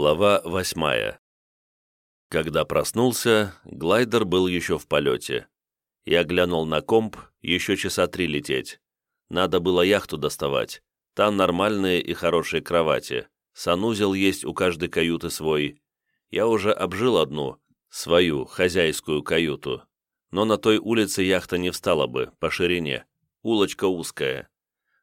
Глава восьмая. Когда проснулся, глайдер был еще в полете. Я глянул на комп, еще часа три лететь. Надо было яхту доставать. Там нормальные и хорошие кровати. Санузел есть у каждой каюты свой. Я уже обжил одну, свою, хозяйскую каюту. Но на той улице яхта не встала бы, по ширине. Улочка узкая.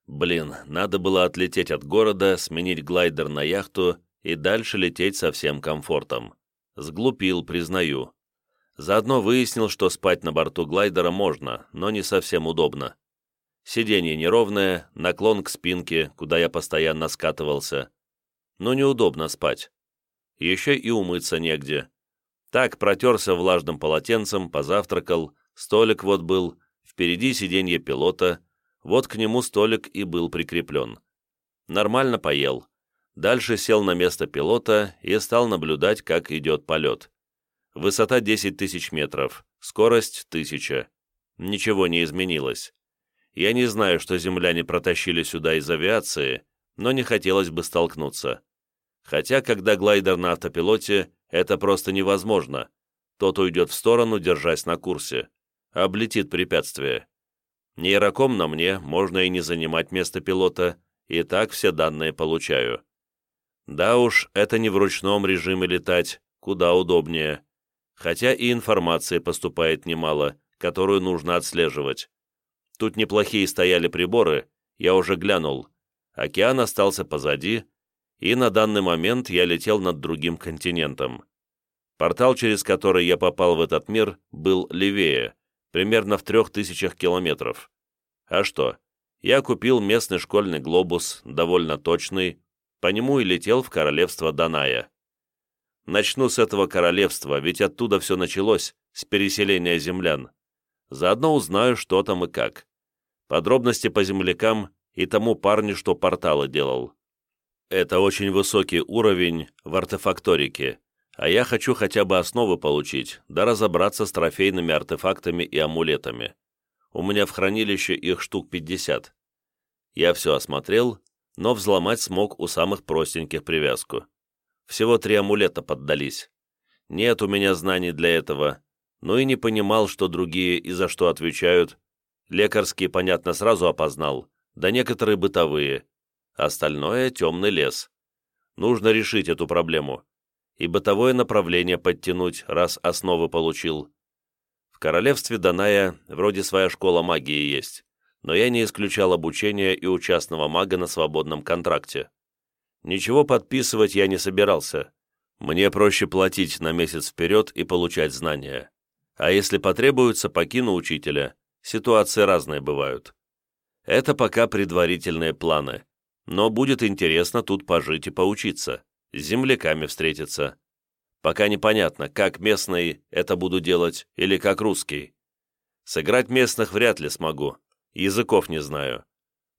Блин, надо было отлететь от города, сменить глайдер на яхту и дальше лететь со всем комфортом. Сглупил, признаю. Заодно выяснил, что спать на борту глайдера можно, но не совсем удобно. Сиденье неровное, наклон к спинке, куда я постоянно скатывался. Но неудобно спать. Еще и умыться негде. Так протерся влажным полотенцем, позавтракал, столик вот был, впереди сиденье пилота, вот к нему столик и был прикреплен. Нормально поел. Дальше сел на место пилота и стал наблюдать, как идет полет. Высота 10 тысяч метров, скорость 1000. Ничего не изменилось. Я не знаю, что земляне протащили сюда из авиации, но не хотелось бы столкнуться. Хотя, когда глайдер на автопилоте, это просто невозможно. Тот уйдет в сторону, держась на курсе. Облетит препятствие. Нейроком на мне, можно и не занимать место пилота, и так все данные получаю. Да уж, это не в ручном режиме летать, куда удобнее. Хотя и информации поступает немало, которую нужно отслеживать. Тут неплохие стояли приборы, я уже глянул. Океан остался позади, и на данный момент я летел над другим континентом. Портал, через который я попал в этот мир, был левее, примерно в трех тысячах километров. А что? Я купил местный школьный глобус, довольно точный, по нему и летел в королевство Даная. Начну с этого королевства, ведь оттуда все началось, с переселения землян. Заодно узнаю, что там и как. Подробности по землякам и тому парню, что порталы делал. Это очень высокий уровень в артефакторике, а я хочу хотя бы основы получить, да разобраться с трофейными артефактами и амулетами. У меня в хранилище их штук 50. Я все осмотрел но взломать смог у самых простеньких привязку. Всего три амулета поддались. Нет у меня знаний для этого, но и не понимал, что другие и за что отвечают. Лекарские, понятно, сразу опознал, да некоторые бытовые. Остальное — темный лес. Нужно решить эту проблему. И бытовое направление подтянуть, раз основы получил. В королевстве Даная вроде своя школа магии есть но я не исключал обучение и у частного мага на свободном контракте. Ничего подписывать я не собирался. Мне проще платить на месяц вперед и получать знания. А если потребуется, покину учителя. Ситуации разные бывают. Это пока предварительные планы. Но будет интересно тут пожить и поучиться, с земляками встретиться. Пока непонятно, как местный это буду делать или как русский. Сыграть местных вряд ли смогу, языков не знаю.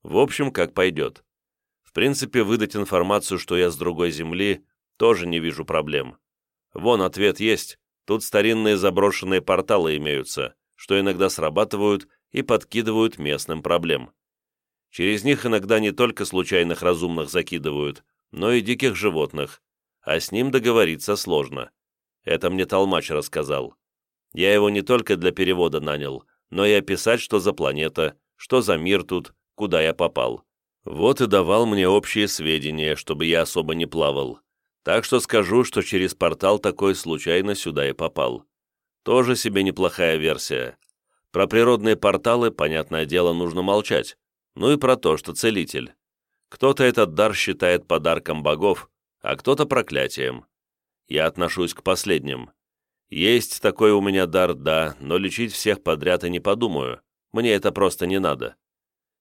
В общем, как пойдет. В принципе, выдать информацию, что я с другой земли, тоже не вижу проблем. Вон ответ есть, тут старинные заброшенные порталы имеются, что иногда срабатывают и подкидывают местным проблем. Через них иногда не только случайных разумных закидывают, но и диких животных, а с ним договориться сложно. Это мне Толмач рассказал. Я его не только для перевода нанял, но и описать, что за планета, что за мир тут, куда я попал. Вот и давал мне общие сведения, чтобы я особо не плавал. Так что скажу, что через портал такой случайно сюда и попал. Тоже себе неплохая версия. Про природные порталы, понятное дело, нужно молчать. Ну и про то, что целитель. Кто-то этот дар считает подарком богов, а кто-то проклятием. Я отношусь к последним. Есть такой у меня дар, да, но лечить всех подряд и не подумаю. Мне это просто не надо.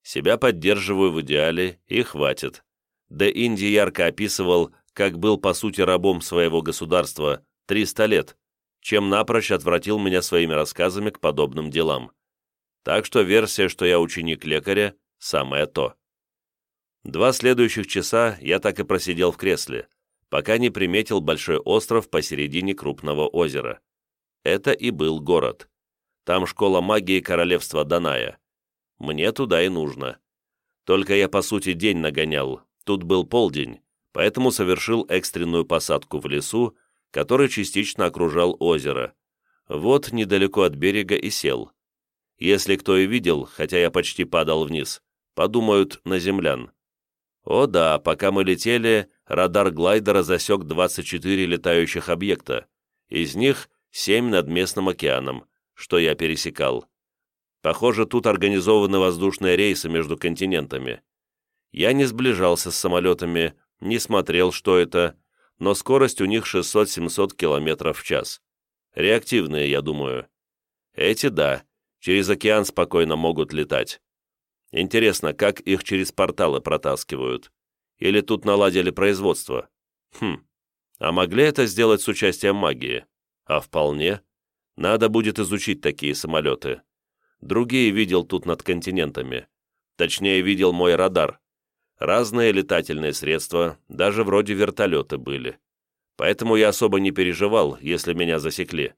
Себя поддерживаю в идеале, и хватит. Да Инди ярко описывал, как был по сути рабом своего государства 300 лет, чем напрочь отвратил меня своими рассказами к подобным делам. Так что версия, что я ученик лекаря, самое то. Два следующих часа я так и просидел в кресле, пока не приметил большой остров посередине крупного озера. Это и был город. Там школа магии королевства Даная. Мне туда и нужно. Только я, по сути, день нагонял. Тут был полдень, поэтому совершил экстренную посадку в лесу, который частично окружал озеро. Вот недалеко от берега и сел. Если кто и видел, хотя я почти падал вниз, подумают на землян. О да, пока мы летели, радар глайдера засек 24 летающих объекта, из них 7 над местным океаном, что я пересекал. Похоже, тут организованы воздушные рейсы между континентами. Я не сближался с самолетами, не смотрел, что это, но скорость у них 600-700 км в час. Реактивные, я думаю. Эти, да, через океан спокойно могут летать. Интересно, как их через порталы протаскивают? Или тут наладили производство? Хм, а могли это сделать с участием магии? А вполне. Надо будет изучить такие самолеты. Другие видел тут над континентами. Точнее, видел мой радар. Разные летательные средства, даже вроде вертолеты были. Поэтому я особо не переживал, если меня засекли.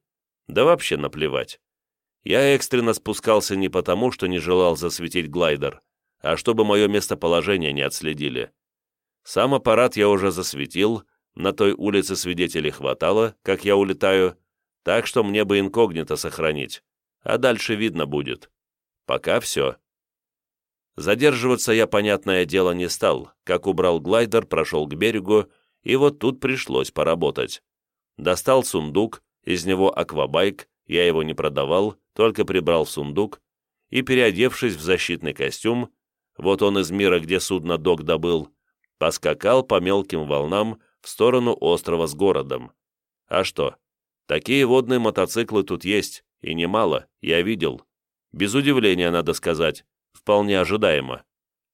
Да вообще наплевать. Я экстренно спускался не потому, что не желал засветить глайдер, а чтобы мое местоположение не отследили. Сам аппарат я уже засветил, на той улице свидетелей хватало, как я улетаю, так что мне бы инкогнито сохранить, а дальше видно будет. Пока все. Задерживаться я, понятное дело, не стал, как убрал глайдер, прошел к берегу, и вот тут пришлось поработать. Достал сундук, из него аквабайк, я его не продавал, только прибрал в сундук, и, переодевшись в защитный костюм, вот он из мира, где судно док добыл, поскакал по мелким волнам в сторону острова с городом. А что? Такие водные мотоциклы тут есть, и немало, я видел. Без удивления, надо сказать вполне ожидаемо.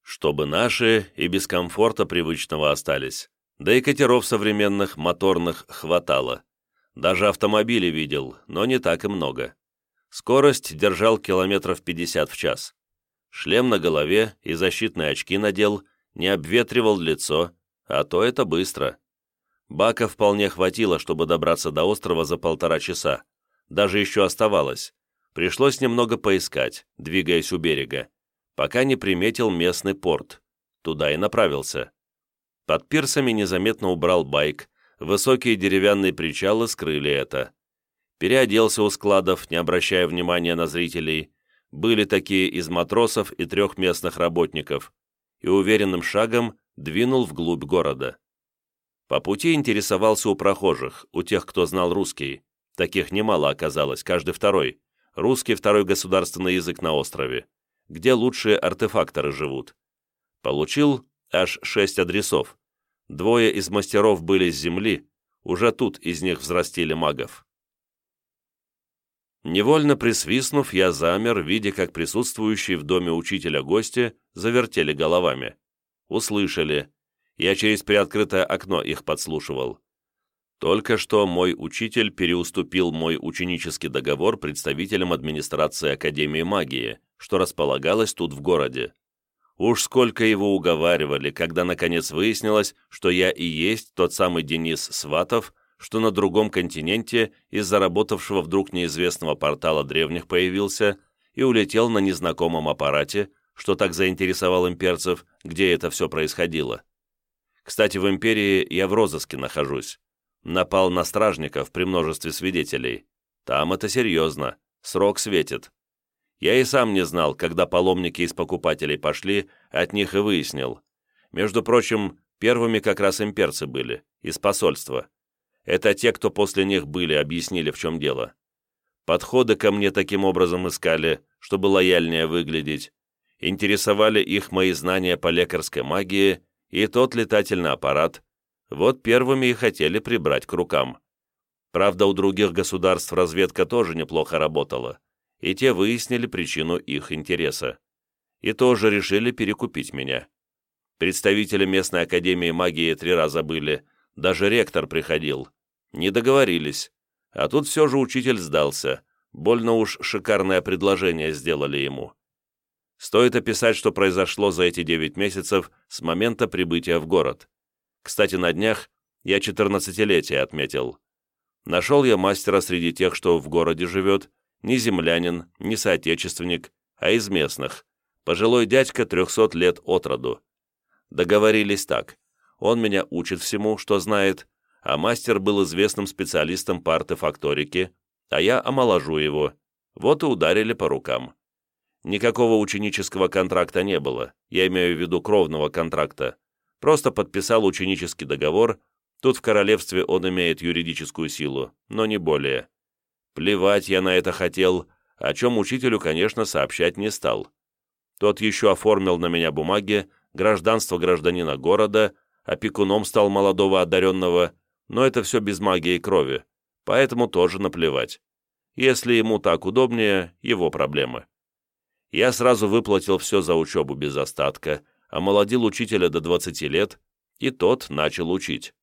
Чтобы наши и без комфорта привычного остались. Да и катеров современных, моторных, хватало. Даже автомобили видел, но не так и много. Скорость держал километров 50 в час. Шлем на голове и защитные очки надел, не обветривал лицо, а то это быстро. Бака вполне хватило, чтобы добраться до острова за полтора часа. Даже еще оставалось. Пришлось немного поискать, двигаясь у берега пока не приметил местный порт. Туда и направился. Под пирсами незаметно убрал байк, высокие деревянные причалы скрыли это. Переоделся у складов, не обращая внимания на зрителей. Были такие из матросов и трех местных работников. И уверенным шагом двинул вглубь города. По пути интересовался у прохожих, у тех, кто знал русский. Таких немало оказалось, каждый второй. Русский второй государственный язык на острове где лучшие артефакторы живут. Получил аж шесть адресов. Двое из мастеров были с земли, уже тут из них взрастили магов. Невольно присвистнув, я замер, видя, как присутствующие в доме учителя гости завертели головами. Услышали. Я через приоткрытое окно их подслушивал. Только что мой учитель переуступил мой ученический договор представителям администрации Академии магии, что располагалось тут в городе. Уж сколько его уговаривали, когда наконец выяснилось, что я и есть тот самый Денис Сватов, что на другом континенте из заработавшего вдруг неизвестного портала древних появился и улетел на незнакомом аппарате, что так заинтересовал имперцев, где это все происходило. Кстати, в империи я в розыске нахожусь. Напал на стражников при множестве свидетелей. Там это серьезно, срок светит. Я и сам не знал, когда паломники из покупателей пошли, от них и выяснил. Между прочим, первыми как раз имперцы были, из посольства. Это те, кто после них были, объяснили, в чем дело. Подходы ко мне таким образом искали, чтобы лояльнее выглядеть. Интересовали их мои знания по лекарской магии и тот летательный аппарат. Вот первыми и хотели прибрать к рукам. Правда, у других государств разведка тоже неплохо работала и те выяснили причину их интереса. И тоже решили перекупить меня. Представители местной академии магии три раза были, даже ректор приходил. Не договорились. А тут все же учитель сдался. Больно уж шикарное предложение сделали ему. Стоит описать, что произошло за эти девять месяцев с момента прибытия в город. Кстати, на днях я четырнадцатилетие отметил. Нашел я мастера среди тех, что в городе живет, не землянин, не соотечественник, а из местных, пожилой дядька трехсот лет от роду. Договорились так. Он меня учит всему, что знает, а мастер был известным специалистом по артефакторике, а я омоложу его. Вот и ударили по рукам. Никакого ученического контракта не было, я имею в виду кровного контракта. Просто подписал ученический договор, тут в королевстве он имеет юридическую силу, но не более. Плевать я на это хотел, о чем учителю, конечно, сообщать не стал. Тот еще оформил на меня бумаги, гражданство гражданина города, опекуном стал молодого одаренного, но это все без магии крови, поэтому тоже наплевать. Если ему так удобнее, его проблемы. Я сразу выплатил все за учебу без остатка, омолодил учителя до 20 лет, и тот начал учить.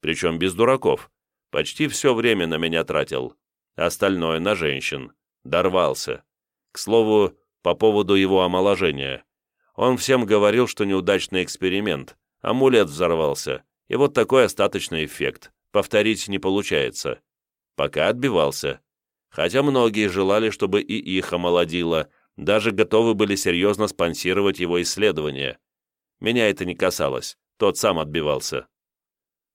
Причем без дураков. Почти все время на меня тратил остальное на женщин. Дорвался. К слову, по поводу его омоложения. Он всем говорил, что неудачный эксперимент, амулет взорвался, и вот такой остаточный эффект. Повторить не получается. Пока отбивался. Хотя многие желали, чтобы и их омолодило, даже готовы были серьезно спонсировать его исследования. Меня это не касалось, тот сам отбивался.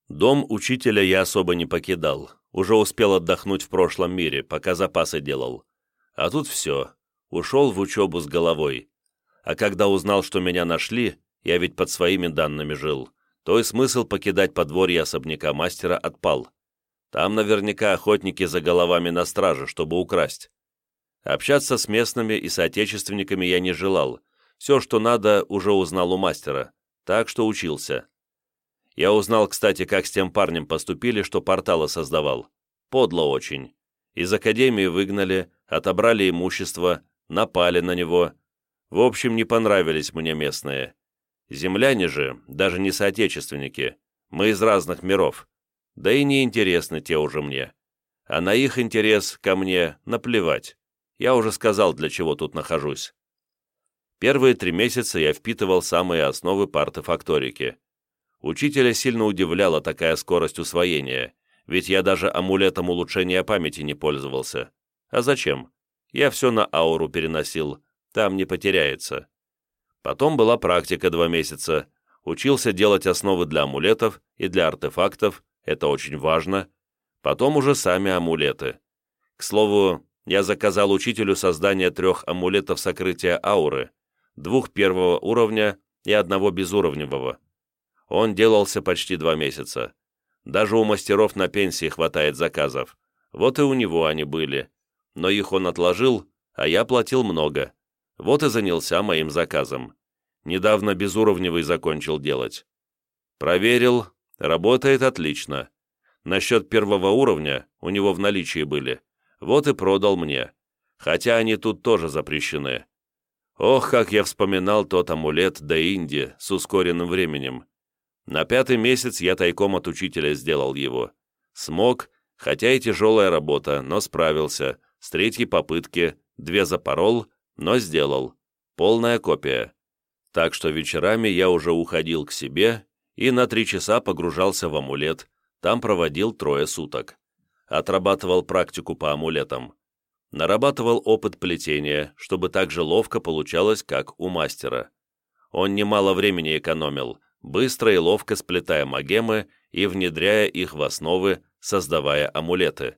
Дом учителя я особо не покидал, уже успел отдохнуть в прошлом мире, пока запасы делал. А тут все. Ушел в учебу с головой. А когда узнал, что меня нашли, я ведь под своими данными жил, то и смысл покидать подворье особняка мастера отпал. Там наверняка охотники за головами на страже, чтобы украсть. Общаться с местными и соотечественниками я не желал. Все, что надо, уже узнал у мастера. Так что учился. Я узнал, кстати, как с тем парнем поступили, что порталы создавал. Подло очень. Из академии выгнали, отобрали имущество, напали на него. В общем, не понравились мне местные. Земляне же, даже не соотечественники. Мы из разных миров. Да и не интересны те уже мне. А на их интерес ко мне наплевать. Я уже сказал, для чего тут нахожусь. Первые три месяца я впитывал самые основы по артефакторике. Учителя сильно удивляла такая скорость усвоения, ведь я даже амулетом улучшения памяти не пользовался. А зачем? Я все на ауру переносил, там не потеряется. Потом была практика два месяца. Учился делать основы для амулетов и для артефактов, это очень важно. Потом уже сами амулеты. К слову, я заказал учителю создание трех амулетов сокрытия ауры, двух первого уровня и одного безуровневого. Он делался почти два месяца. Даже у мастеров на пенсии хватает заказов. Вот и у него они были. Но их он отложил, а я платил много. Вот и занялся моим заказом. Недавно безуровневый закончил делать. Проверил, работает отлично. Насчет первого уровня у него в наличии были. Вот и продал мне. Хотя они тут тоже запрещены. Ох, как я вспоминал тот амулет до Инди с ускоренным временем. На пятый месяц я тайком от учителя сделал его. Смог, хотя и тяжелая работа, но справился. С третьей попытки, две запорол, но сделал. Полная копия. Так что вечерами я уже уходил к себе и на три часа погружался в амулет, там проводил трое суток. Отрабатывал практику по амулетам. Нарабатывал опыт плетения, чтобы так же ловко получалось, как у мастера. Он немало времени экономил, быстро и ловко сплетая магемы и внедряя их в основы, создавая амулеты.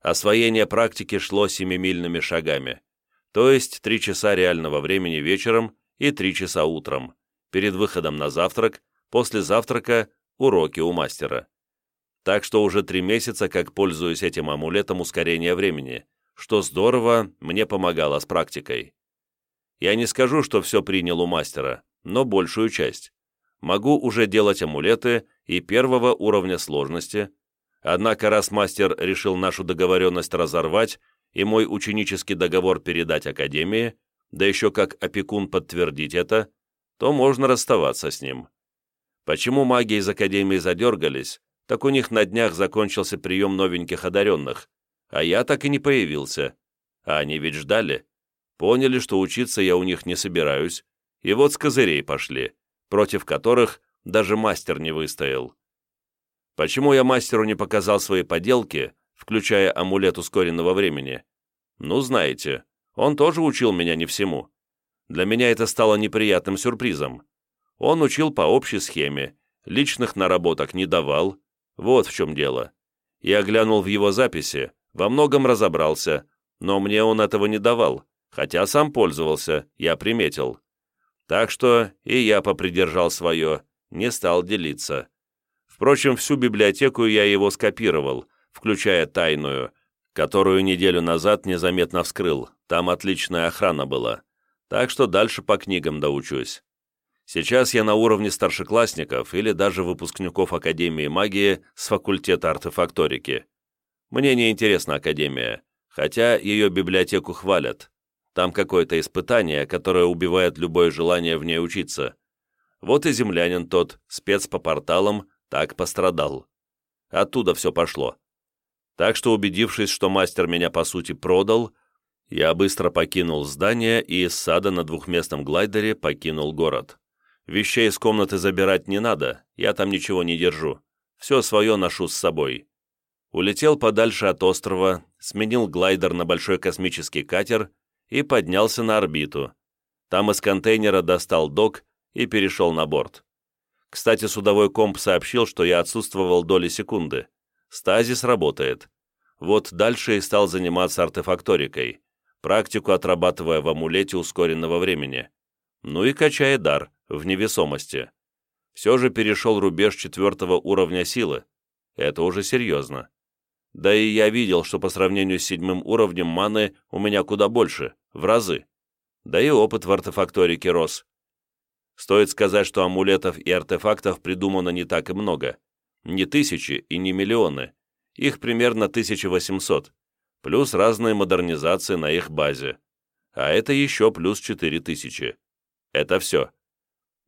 Освоение практики шло семимильными шагами, то есть три часа реального времени вечером и три часа утром, перед выходом на завтрак, после завтрака уроки у мастера. Так что уже три месяца как пользуюсь этим амулетом ускорения времени, что здорово мне помогало с практикой. Я не скажу, что все принял у мастера, но большую часть могу уже делать амулеты и первого уровня сложности, однако раз мастер решил нашу договоренность разорвать и мой ученический договор передать Академии, да еще как опекун подтвердить это, то можно расставаться с ним. Почему маги из Академии задергались, так у них на днях закончился прием новеньких одаренных, а я так и не появился. А они ведь ждали. Поняли, что учиться я у них не собираюсь, и вот с козырей пошли против которых даже мастер не выстоял. Почему я мастеру не показал свои поделки, включая амулет ускоренного времени? Ну, знаете, он тоже учил меня не всему. Для меня это стало неприятным сюрпризом. Он учил по общей схеме, личных наработок не давал. Вот в чем дело. Я глянул в его записи, во многом разобрался, но мне он этого не давал, хотя сам пользовался, я приметил. Так что и я попридержал свое, не стал делиться. Впрочем, всю библиотеку я его скопировал, включая тайную, которую неделю назад незаметно вскрыл, там отличная охрана была. Так что дальше по книгам доучусь. Сейчас я на уровне старшеклассников или даже выпускников Академии магии с факультета артефакторики. Мне не интересна Академия, хотя ее библиотеку хвалят. Там какое-то испытание, которое убивает любое желание в ней учиться. Вот и землянин тот, спец по порталам, так пострадал. Оттуда все пошло. Так что, убедившись, что мастер меня по сути продал, я быстро покинул здание и из сада на двухместном глайдере покинул город. Вещей из комнаты забирать не надо, я там ничего не держу. Все свое ношу с собой. Улетел подальше от острова, сменил глайдер на большой космический катер и поднялся на орбиту. Там из контейнера достал док и перешел на борт. Кстати, судовой комп сообщил, что я отсутствовал доли секунды. Стазис работает. Вот дальше и стал заниматься артефакторикой, практику отрабатывая в амулете ускоренного времени. Ну и качая дар в невесомости. Все же перешел рубеж четвертого уровня силы. Это уже серьезно. Да и я видел, что по сравнению с седьмым уровнем маны у меня куда больше, в разы. Да и опыт в артефакторике рос. Стоит сказать, что амулетов и артефактов придумано не так и много. Не тысячи и не миллионы. Их примерно 1800, плюс разные модернизации на их базе. А это еще плюс 4000. Это все.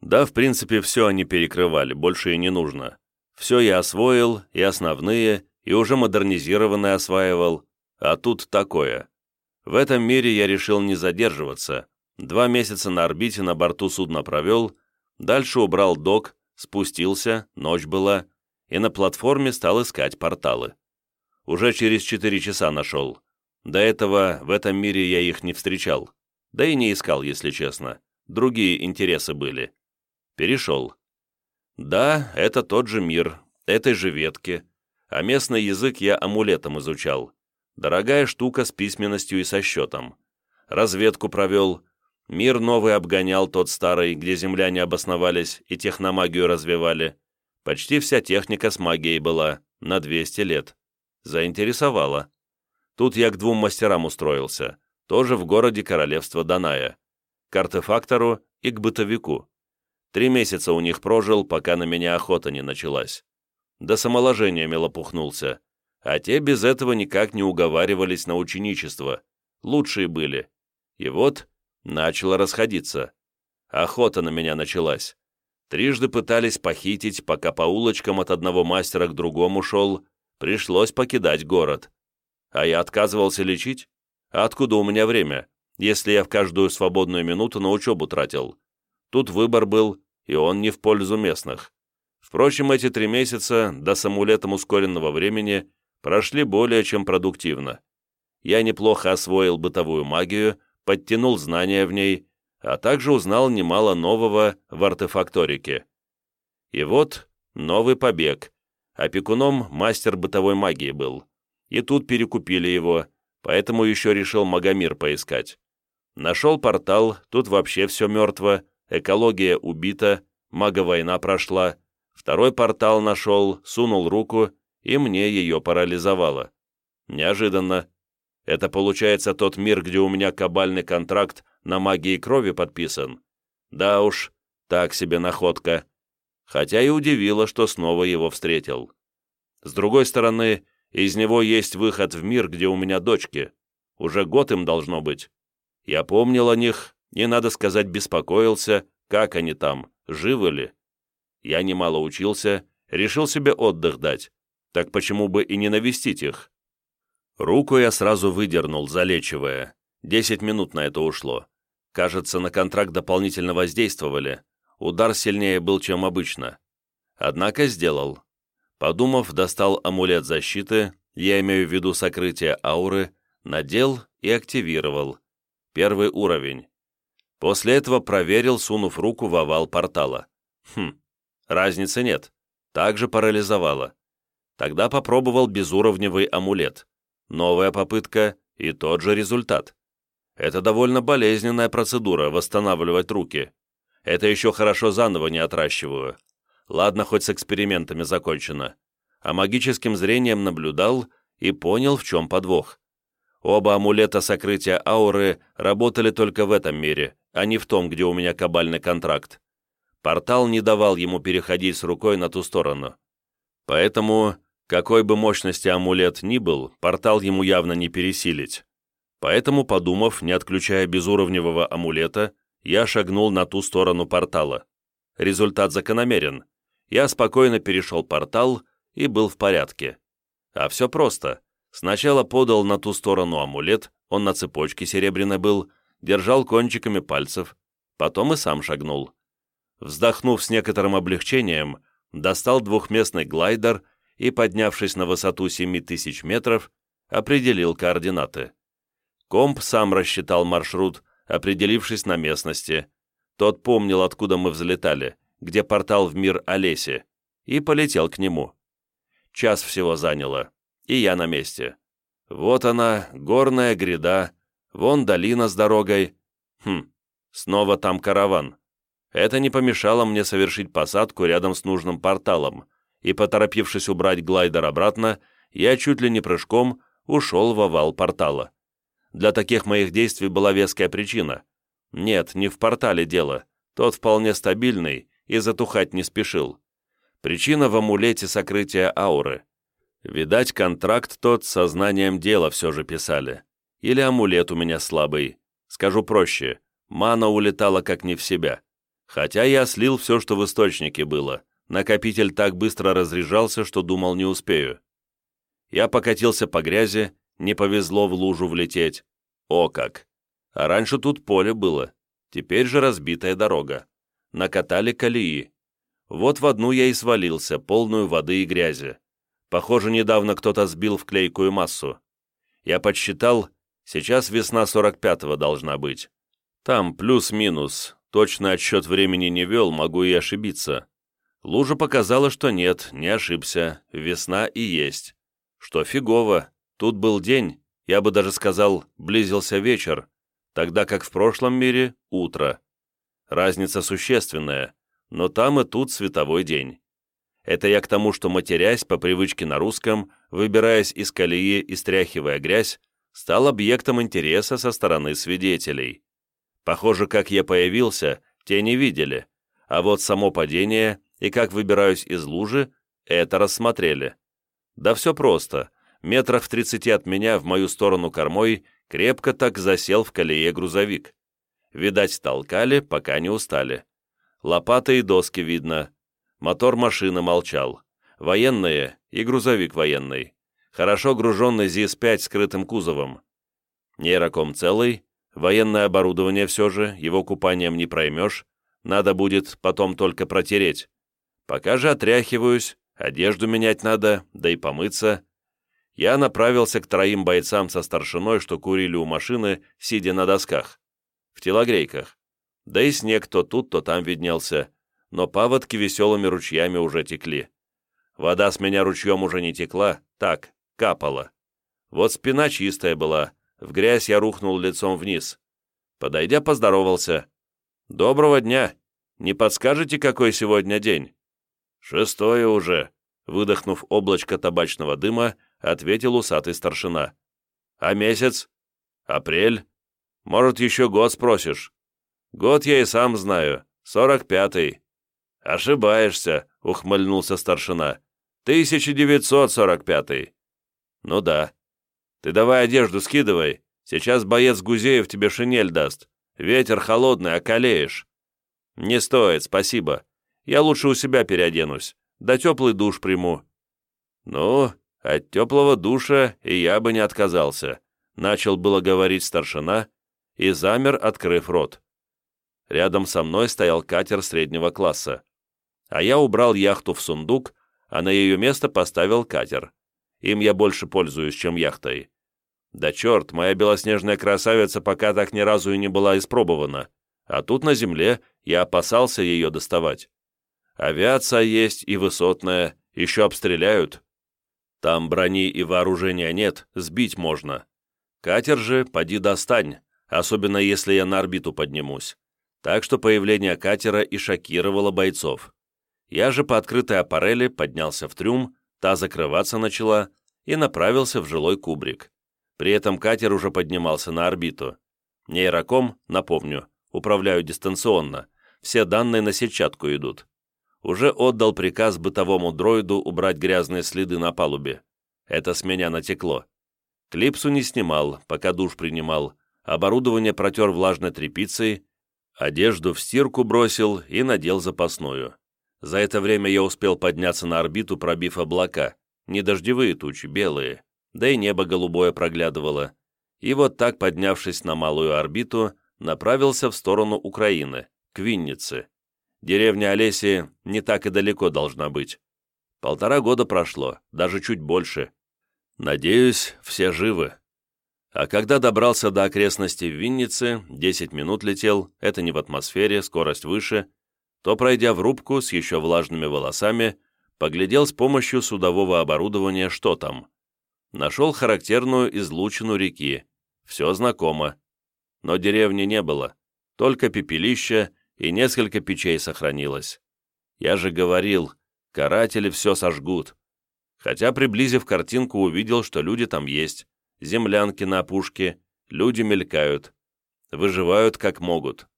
Да, в принципе, все они перекрывали, больше и не нужно. Все я освоил, и основные, и уже модернизированные осваивал, а тут такое. В этом мире я решил не задерживаться, два месяца на орбите на борту судна провел, дальше убрал док, спустился, ночь была, и на платформе стал искать порталы. Уже через четыре часа нашел. До этого в этом мире я их не встречал, да и не искал, если честно другие интересы были. Перешел. Да, это тот же мир, этой же ветки, а местный язык я амулетом изучал. Дорогая штука с письменностью и со счетом. Разведку провел, мир новый обгонял тот старый, где земляне обосновались и техномагию развивали. Почти вся техника с магией была, на 200 лет. Заинтересовала. Тут я к двум мастерам устроился, тоже в городе королевства Даная к артефактору и к бытовику. Три месяца у них прожил, пока на меня охота не началась. До самоложения мелопухнулся, а те без этого никак не уговаривались на ученичество. Лучшие были. И вот начало расходиться. Охота на меня началась. Трижды пытались похитить, пока по улочкам от одного мастера к другому шел, пришлось покидать город. А я отказывался лечить? А откуда у меня время? Если я в каждую свободную минуту на учебу тратил. Тут выбор был, и он не в пользу местных. Впрочем, эти три месяца до самулетом ускоренного времени прошли более чем продуктивно. Я неплохо освоил бытовую магию, подтянул знания в ней, а также узнал немало нового в артефакторике. И вот новый побег. Опекуном мастер бытовой магии был. И тут перекупили его, поэтому еще решил Магомир поискать. Нашел портал, тут вообще все мертво, экология убита, мага-война прошла. Второй портал нашел, сунул руку, и мне ее парализовало. Неожиданно. Это получается тот мир, где у меня кабальный контракт на магии крови подписан. Да уж, так себе находка. Хотя и удивило, что снова его встретил. С другой стороны, из него есть выход в мир, где у меня дочки. Уже год им должно быть. Я помнил о них и, надо сказать, беспокоился, как они там, живы ли. Я немало учился, решил себе отдых дать, так почему бы и не навестить их? Руку я сразу выдернул, залечивая. Десять минут на это ушло. Кажется, на контракт дополнительно воздействовали. Удар сильнее был, чем обычно. Однако сделал. Подумав, достал амулет защиты, я имею в виду сокрытие ауры, надел и активировал. Первый уровень. После этого проверил, сунув руку в овал портала. Хм, Разницы нет. Также парализовало. Тогда попробовал безуровневый амулет. Новая попытка и тот же результат. Это довольно болезненная процедура, восстанавливать руки. Это еще хорошо заново не отращиваю. Ладно, хоть с экспериментами закончено. А магическим зрением наблюдал и понял, в чем подвох. Оба амулета сокрытия ауры работали только в этом мире, а не в том, где у меня кабальный контракт. Портал не давал ему переходить с рукой на ту сторону. Поэтому, какой бы мощности амулет ни был, портал ему явно не пересилить. Поэтому, подумав, не отключая безуровневого амулета, я шагнул на ту сторону портала. Результат закономерен. Я спокойно перешел портал и был в порядке. А все просто. Сначала подал на ту сторону амулет, он на цепочке серебряной был, держал кончиками пальцев, потом и сам шагнул. Вздохнув с некоторым облегчением, достал двухместный глайдер и, поднявшись на высоту 7000 метров, определил координаты. Комп сам рассчитал маршрут, определившись на местности. Тот помнил, откуда мы взлетали, где портал в мир Олеси, и полетел к нему. Час всего заняло и я на месте. Вот она, горная гряда, вон долина с дорогой. Хм, снова там караван. Это не помешало мне совершить посадку рядом с нужным порталом, и, поторопившись убрать глайдер обратно, я чуть ли не прыжком ушел в овал портала. Для таких моих действий была веская причина. Нет, не в портале дело, тот вполне стабильный и затухать не спешил. Причина в амулете сокрытия ауры. Видать, контракт тот со знанием дела все же писали. Или амулет у меня слабый. Скажу проще, мана улетала как не в себя. Хотя я слил все, что в источнике было. Накопитель так быстро разряжался, что думал не успею. Я покатился по грязи, не повезло в лужу влететь. О как! А раньше тут поле было. Теперь же разбитая дорога. Накатали колеи. Вот в одну я и свалился, полную воды и грязи. Похоже, недавно кто-то сбил в клейкую массу. Я подсчитал, сейчас весна 45-го должна быть. Там плюс-минус, точно отсчет времени не вел, могу и ошибиться. Лужа показала, что нет, не ошибся, весна и есть. Что фигово, тут был день, я бы даже сказал, близился вечер, тогда как в прошлом мире — утро. Разница существенная, но там и тут световой день. Это я к тому, что матерясь по привычке на русском, выбираясь из колеи и стряхивая грязь, стал объектом интереса со стороны свидетелей. Похоже, как я появился, те не видели, а вот само падение и как выбираюсь из лужи, это рассмотрели. Да все просто. Метрах в тридцати от меня в мою сторону кормой крепко так засел в колее грузовик. Видать, толкали, пока не устали. Лопаты и доски видно, Мотор машины молчал. Военные и грузовик военный. Хорошо груженный ЗИС-5 скрытым кузовом. Нейроком целый, военное оборудование все же, его купанием не проймешь, надо будет потом только протереть. Пока же отряхиваюсь, одежду менять надо, да и помыться. Я направился к троим бойцам со старшиной, что курили у машины, сидя на досках. В телогрейках. Да и снег то тут, то там виднелся но паводки веселыми ручьями уже текли. Вода с меня ручьем уже не текла, так, капала. Вот спина чистая была, в грязь я рухнул лицом вниз. Подойдя, поздоровался. «Доброго дня! Не подскажете, какой сегодня день?» «Шестое уже», — выдохнув облачко табачного дыма, ответил усатый старшина. «А месяц?» «Апрель. Может, еще год спросишь?» «Год я и сам знаю. Сорок пятый. «Ошибаешься», — ухмыльнулся старшина. «1945-й». «Ну да. Ты давай одежду скидывай. Сейчас боец Гузеев тебе шинель даст. Ветер холодный, околеешь». «Не стоит, спасибо. Я лучше у себя переоденусь. Да теплый душ приму». «Ну, от теплого душа и я бы не отказался», — начал было говорить старшина и замер, открыв рот. Рядом со мной стоял катер среднего класса а я убрал яхту в сундук, а на ее место поставил катер. Им я больше пользуюсь, чем яхтой. Да черт, моя белоснежная красавица пока так ни разу и не была испробована, а тут на земле я опасался ее доставать. Авиация есть и высотная, еще обстреляют. Там брони и вооружения нет, сбить можно. Катер же, поди достань, особенно если я на орбиту поднимусь. Так что появление катера и шокировало бойцов. Я же по открытой аппарели поднялся в трюм, та закрываться начала и направился в жилой кубрик. При этом катер уже поднимался на орбиту. Нейроком, напомню, управляю дистанционно, все данные на сетчатку идут. Уже отдал приказ бытовому дроиду убрать грязные следы на палубе. Это с меня натекло. Клипсу не снимал, пока душ принимал, оборудование протер влажной тряпицей, одежду в стирку бросил и надел запасную. За это время я успел подняться на орбиту, пробив облака. Не дождевые тучи, белые. Да и небо голубое проглядывало. И вот так, поднявшись на малую орбиту, направился в сторону Украины, к Виннице. Деревня Олеси не так и далеко должна быть. Полтора года прошло, даже чуть больше. Надеюсь, все живы. А когда добрался до окрестностей Винницы, 10 минут летел, это не в атмосфере, скорость выше, то, пройдя в рубку с еще влажными волосами, поглядел с помощью судового оборудования, что там. Нашел характерную излучину реки. Все знакомо. Но деревни не было, только пепелище и несколько печей сохранилось. Я же говорил, каратели все сожгут. Хотя, приблизив картинку, увидел, что люди там есть, землянки на опушке, люди мелькают, выживают как могут.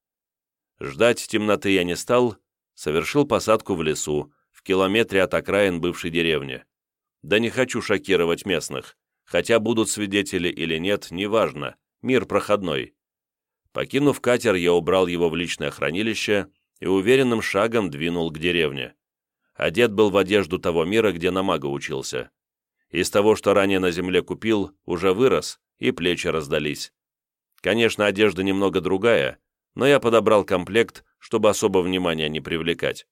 Ждать темноты я не стал, совершил посадку в лесу, в километре от окраин бывшей деревни. Да не хочу шокировать местных, хотя будут свидетели или нет, неважно, мир проходной. Покинув катер, я убрал его в личное хранилище и уверенным шагом двинул к деревне. Одет был в одежду того мира, где на мага учился. Из того, что ранее на земле купил, уже вырос, и плечи раздались. Конечно, одежда немного другая, но я подобрал комплект, чтобы особо внимания не привлекать.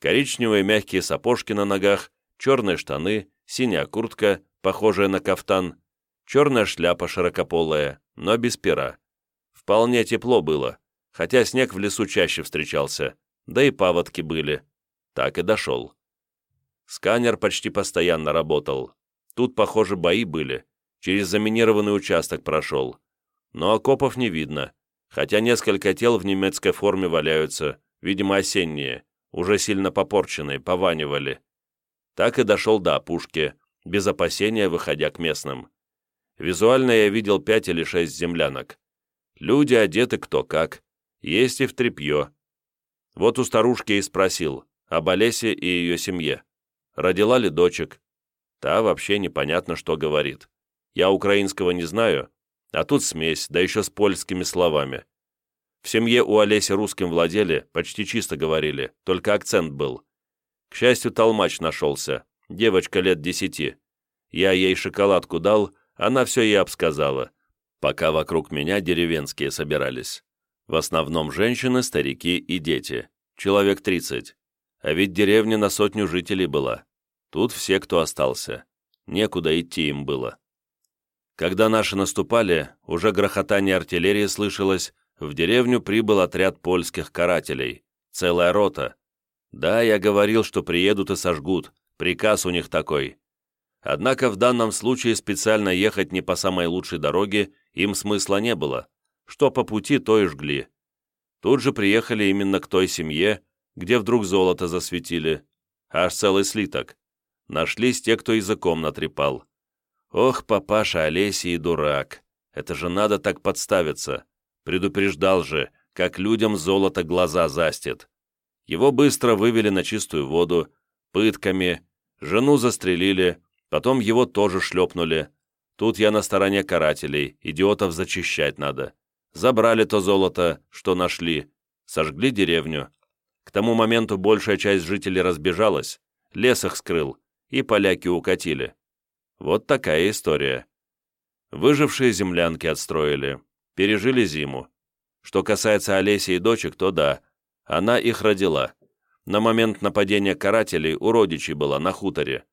Коричневые мягкие сапожки на ногах, черные штаны, синяя куртка, похожая на кафтан, черная шляпа широкополая, но без пера. Вполне тепло было, хотя снег в лесу чаще встречался, да и паводки были. Так и дошел. Сканер почти постоянно работал. Тут, похоже, бои были. Через заминированный участок прошел. Но окопов не видно, хотя несколько тел в немецкой форме валяются, видимо, осенние, уже сильно попорченные, пованивали. Так и дошел до опушки, без опасения выходя к местным. Визуально я видел пять или шесть землянок. Люди одеты кто как, есть и в тряпье. Вот у старушки и спросил об Олесе и ее семье родила ли дочек. Та вообще непонятно, что говорит. Я украинского не знаю, а тут смесь, да еще с польскими словами. В семье у Олеси русским владели, почти чисто говорили, только акцент был. К счастью, толмач нашелся, девочка лет десяти. Я ей шоколадку дал, она все ей обсказала, пока вокруг меня деревенские собирались. В основном женщины, старики и дети, человек тридцать. А ведь деревня на сотню жителей была. Тут все, кто остался. Некуда идти им было. Когда наши наступали, уже грохотание артиллерии слышалось, в деревню прибыл отряд польских карателей, целая рота. Да, я говорил, что приедут и сожгут, приказ у них такой. Однако в данном случае специально ехать не по самой лучшей дороге им смысла не было. Что по пути, то и жгли. Тут же приехали именно к той семье, где вдруг золото засветили. Аж целый слиток. Нашлись те, кто языком натрепал. Ох, папаша Олеси и дурак. Это же надо так подставиться. Предупреждал же, как людям золото глаза застит. Его быстро вывели на чистую воду, пытками, жену застрелили, потом его тоже шлепнули. Тут я на стороне карателей, идиотов зачищать надо. Забрали то золото, что нашли, сожгли деревню. К тому моменту большая часть жителей разбежалась, лес их скрыл, и поляки укатили. Вот такая история. Выжившие землянки отстроили, пережили зиму. Что касается Олеси и дочек, то да, она их родила. На момент нападения карателей у родичей была на хуторе.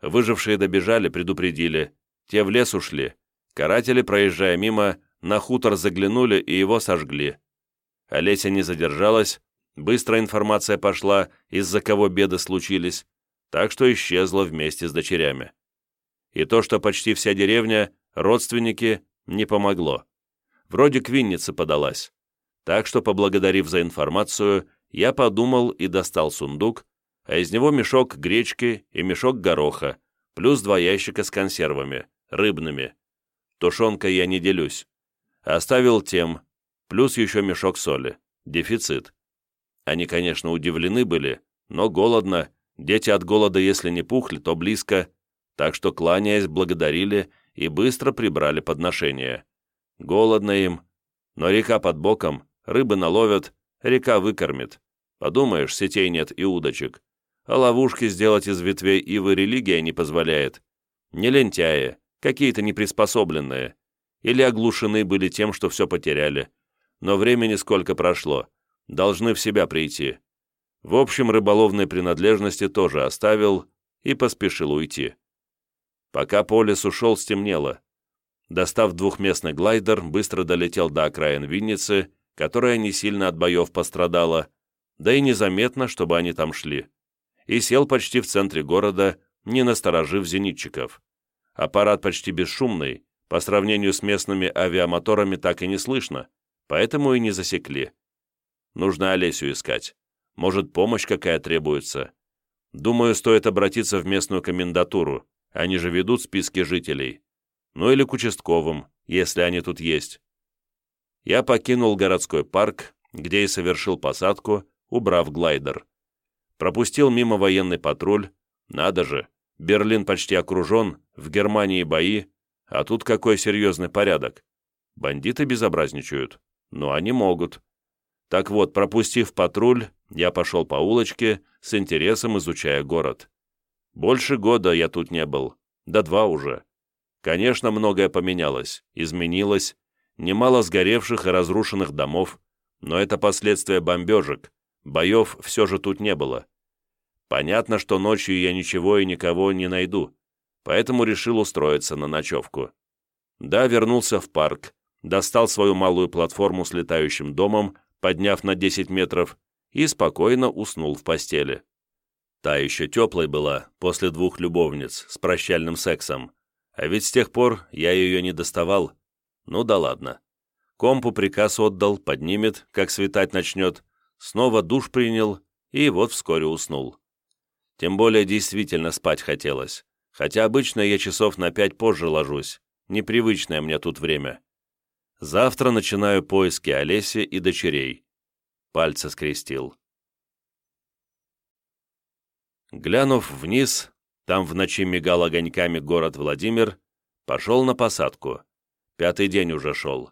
Выжившие добежали, предупредили. Те в лес ушли. Каратели, проезжая мимо, на хутор заглянули и его сожгли. Олеся не задержалась, Быстро информация пошла, из-за кого беды случились, так что исчезла вместе с дочерями. И то, что почти вся деревня, родственники, не помогло. Вроде к подалась. Так что, поблагодарив за информацию, я подумал и достал сундук, а из него мешок гречки и мешок гороха, плюс два ящика с консервами, рыбными. Тушенкой я не делюсь. Оставил тем, плюс еще мешок соли. Дефицит. Они, конечно, удивлены были, но голодно, дети от голода, если не пухли, то близко, так что, кланяясь, благодарили и быстро прибрали подношения. Голодно им, но река под боком, рыбы наловят, река выкормит. Подумаешь, сетей нет и удочек. А ловушки сделать из ветвей ивы религия не позволяет. Не лентяи, какие-то неприспособленные. Или оглушены были тем, что все потеряли. Но времени сколько прошло. Должны в себя прийти. В общем, рыболовные принадлежности тоже оставил и поспешил уйти. Пока по лесу стемнело. Достав двухместный глайдер, быстро долетел до окраин Винницы, которая не сильно от боев пострадала, да и незаметно, чтобы они там шли. И сел почти в центре города, не насторожив зенитчиков. Аппарат почти бесшумный, по сравнению с местными авиамоторами так и не слышно, поэтому и не засекли. Нужно Олесю искать. Может, помощь какая требуется. Думаю, стоит обратиться в местную комендатуру, они же ведут списки жителей. Ну или к участковым, если они тут есть. Я покинул городской парк, где и совершил посадку, убрав глайдер. Пропустил мимо военный патруль. Надо же, Берлин почти окружен, в Германии бои, а тут какой серьезный порядок. Бандиты безобразничают, но они могут. Так вот, пропустив патруль, я пошел по улочке, с интересом изучая город. Больше года я тут не был, да два уже. Конечно, многое поменялось, изменилось, немало сгоревших и разрушенных домов, но это последствия бомбежек, боев все же тут не было. Понятно, что ночью я ничего и никого не найду, поэтому решил устроиться на ночевку. Да, вернулся в парк, достал свою малую платформу с летающим домом, подняв на 10 метров, и спокойно уснул в постели. Та еще теплой была, после двух любовниц, с прощальным сексом. А ведь с тех пор я ее не доставал. Ну да ладно. Компу приказ отдал, поднимет, как светать начнет, снова душ принял и вот вскоре уснул. Тем более действительно спать хотелось, хотя обычно я часов на пять позже ложусь, непривычное мне тут время. Завтра начинаю поиски Олеси и дочерей. Пальцы скрестил. Глянув вниз, там в ночи мигал огоньками город Владимир, пошел на посадку. Пятый день уже шел.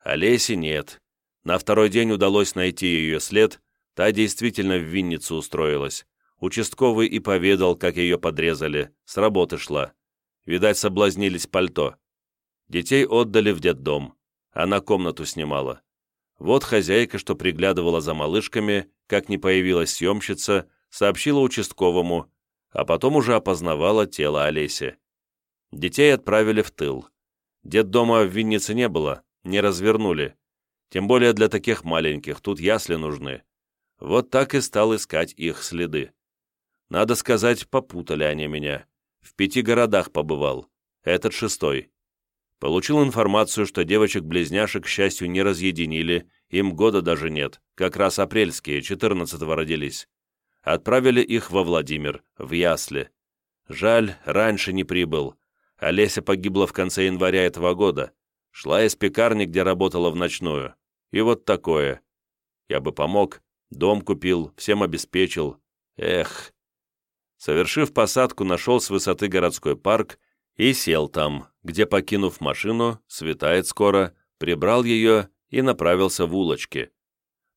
Олеси нет. На второй день удалось найти ее след, та действительно в Винницу устроилась. Участковый и поведал, как ее подрезали, с работы шла. Видать, соблазнились пальто. Детей отдали в детдом. Она комнату снимала. Вот хозяйка, что приглядывала за малышками, как не появилась съемщица, сообщила участковому, а потом уже опознавала тело Олеси. Детей отправили в тыл. Детдома в Виннице не было, не развернули. Тем более для таких маленьких, тут ясли нужны. Вот так и стал искать их следы. Надо сказать, попутали они меня. В пяти городах побывал. Этот шестой. Получил информацию, что девочек-близняшек, к счастью, не разъединили, им года даже нет, как раз апрельские, 14-го родились отправили их во Владимир, в Ясли. Жаль, раньше не прибыл. Олеся погибла в конце января этого года. Шла из пекарни, где работала в ночную. И вот такое. Я бы помог, дом купил, всем обеспечил. Эх. Совершив посадку, нашел с высоты городской парк и сел там, где, покинув машину, светает скоро, прибрал ее и направился в улочки.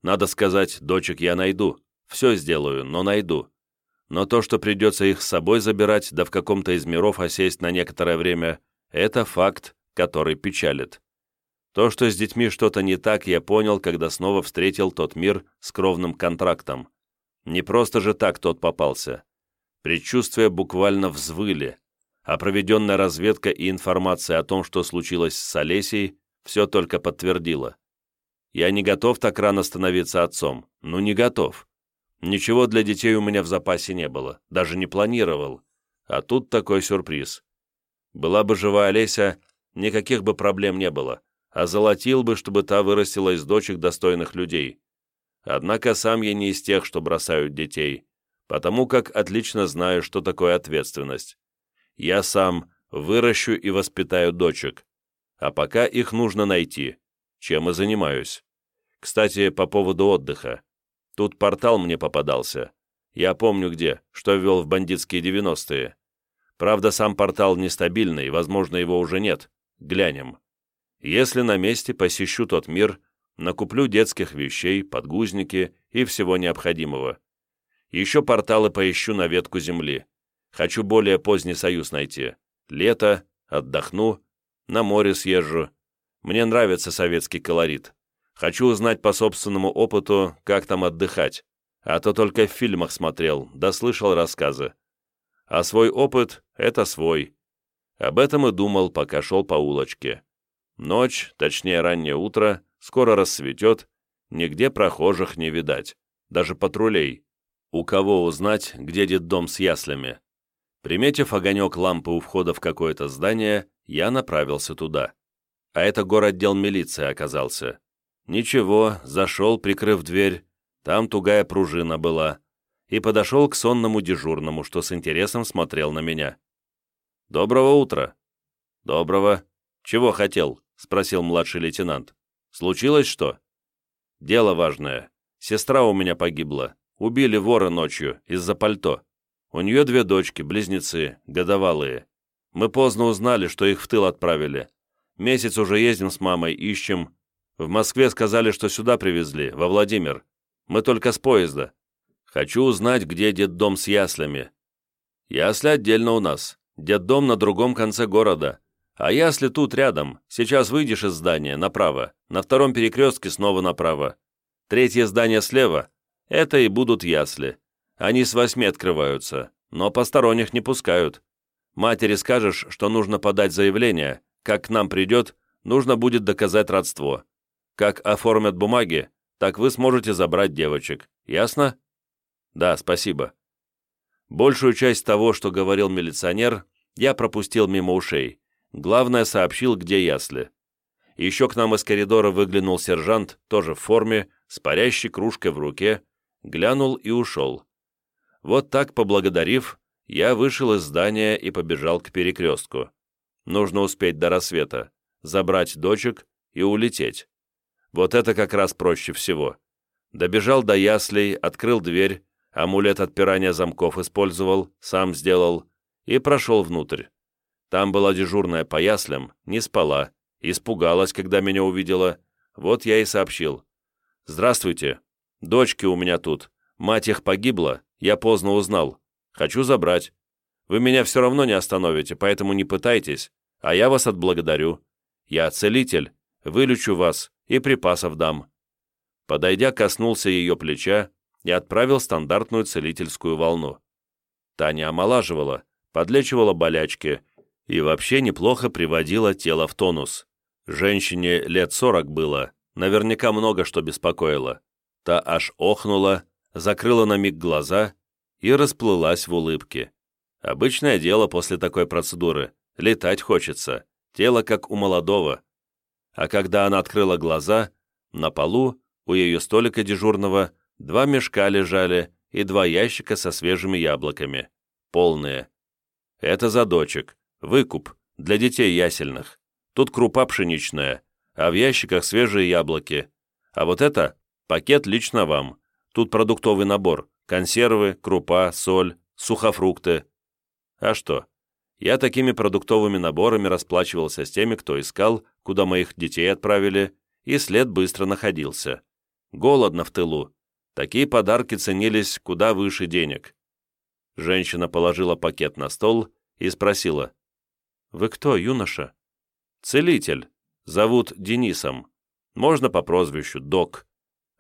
Надо сказать, дочек я найду. Все сделаю, но найду. Но то, что придется их с собой забирать, да в каком-то из миров осесть на некоторое время, это факт, который печалит. То, что с детьми что-то не так, я понял, когда снова встретил тот мир с кровным контрактом. Не просто же так тот попался. Предчувствия буквально взвыли, а проведенная разведка и информация о том, что случилось с Олесей, все только подтвердила. Я не готов так рано становиться отцом. Ну, не готов. Ничего для детей у меня в запасе не было, даже не планировал. А тут такой сюрприз. Была бы жива Олеся, никаких бы проблем не было, а золотил бы, чтобы та вырастила из дочек достойных людей. Однако сам я не из тех, что бросают детей, потому как отлично знаю, что такое ответственность. Я сам выращу и воспитаю дочек, а пока их нужно найти, чем и занимаюсь. Кстати, по поводу отдыха. Тут портал мне попадался. Я помню где, что ввел в бандитские девяностые. Правда, сам портал нестабильный, возможно, его уже нет. Глянем. Если на месте посещу тот мир, накуплю детских вещей, подгузники и всего необходимого. Еще порталы поищу на ветку земли. Хочу более поздний союз найти. Лето, отдохну, на море съезжу. Мне нравится советский колорит. Хочу узнать по собственному опыту, как там отдыхать, а то только в фильмах смотрел, да слышал рассказы. А свой опыт — это свой. Об этом и думал, пока шел по улочке. Ночь, точнее раннее утро, скоро рассветет, нигде прохожих не видать, даже патрулей. У кого узнать, где дом с яслями? Приметив огонек лампы у входа в какое-то здание, я направился туда. А это городдел милиции оказался. Ничего, зашел, прикрыв дверь, там тугая пружина была, и подошел к сонному дежурному, что с интересом смотрел на меня. «Доброго утра!» «Доброго. Чего хотел?» — спросил младший лейтенант. «Случилось что?» «Дело важное. Сестра у меня погибла. Убили вора ночью из-за пальто. У нее две дочки, близнецы, годовалые. Мы поздно узнали, что их в тыл отправили. Месяц уже ездим с мамой, ищем, в Москве сказали, что сюда привезли, во Владимир. Мы только с поезда. Хочу узнать, где детдом с яслями. Ясли отдельно у нас. Детдом на другом конце города. А ясли тут рядом. Сейчас выйдешь из здания, направо. На втором перекрестке снова направо. Третье здание слева. Это и будут ясли. Они с восьми открываются, но посторонних не пускают. Матери скажешь, что нужно подать заявление. Как к нам придет, нужно будет доказать родство. Как оформят бумаги, так вы сможете забрать девочек. Ясно? Да, спасибо. Большую часть того, что говорил милиционер, я пропустил мимо ушей. Главное, сообщил, где ясли. Еще к нам из коридора выглянул сержант, тоже в форме, с парящей кружкой в руке, глянул и ушел. Вот так, поблагодарив, я вышел из здания и побежал к перекрестку. Нужно успеть до рассвета, забрать дочек и улететь. Вот это как раз проще всего. Добежал до яслей, открыл дверь, амулет отпирания замков использовал, сам сделал, и прошел внутрь. Там была дежурная по яслям, не спала, испугалась, когда меня увидела. Вот я и сообщил. «Здравствуйте. Дочки у меня тут. Мать их погибла, я поздно узнал. Хочу забрать. Вы меня все равно не остановите, поэтому не пытайтесь, а я вас отблагодарю. Я целитель, вылечу вас, и припасов дам». Подойдя, коснулся ее плеча и отправил стандартную целительскую волну. Таня омолаживала, подлечивала болячки и вообще неплохо приводила тело в тонус. Женщине лет сорок было, наверняка много что беспокоило. Та аж охнула, закрыла на миг глаза и расплылась в улыбке. Обычное дело после такой процедуры. Летать хочется. Тело как у молодого а когда она открыла глаза, на полу, у ее столика дежурного, два мешка лежали и два ящика со свежими яблоками, полные. Это за дочек, выкуп, для детей ясельных. Тут крупа пшеничная, а в ящиках свежие яблоки. А вот это пакет лично вам. Тут продуктовый набор, консервы, крупа, соль, сухофрукты. А что? Я такими продуктовыми наборами расплачивался с теми, кто искал, куда моих детей отправили, и след быстро находился. Голодно в тылу. Такие подарки ценились куда выше денег. Женщина положила пакет на стол и спросила. «Вы кто, юноша?» «Целитель. Зовут Денисом. Можно по прозвищу Док.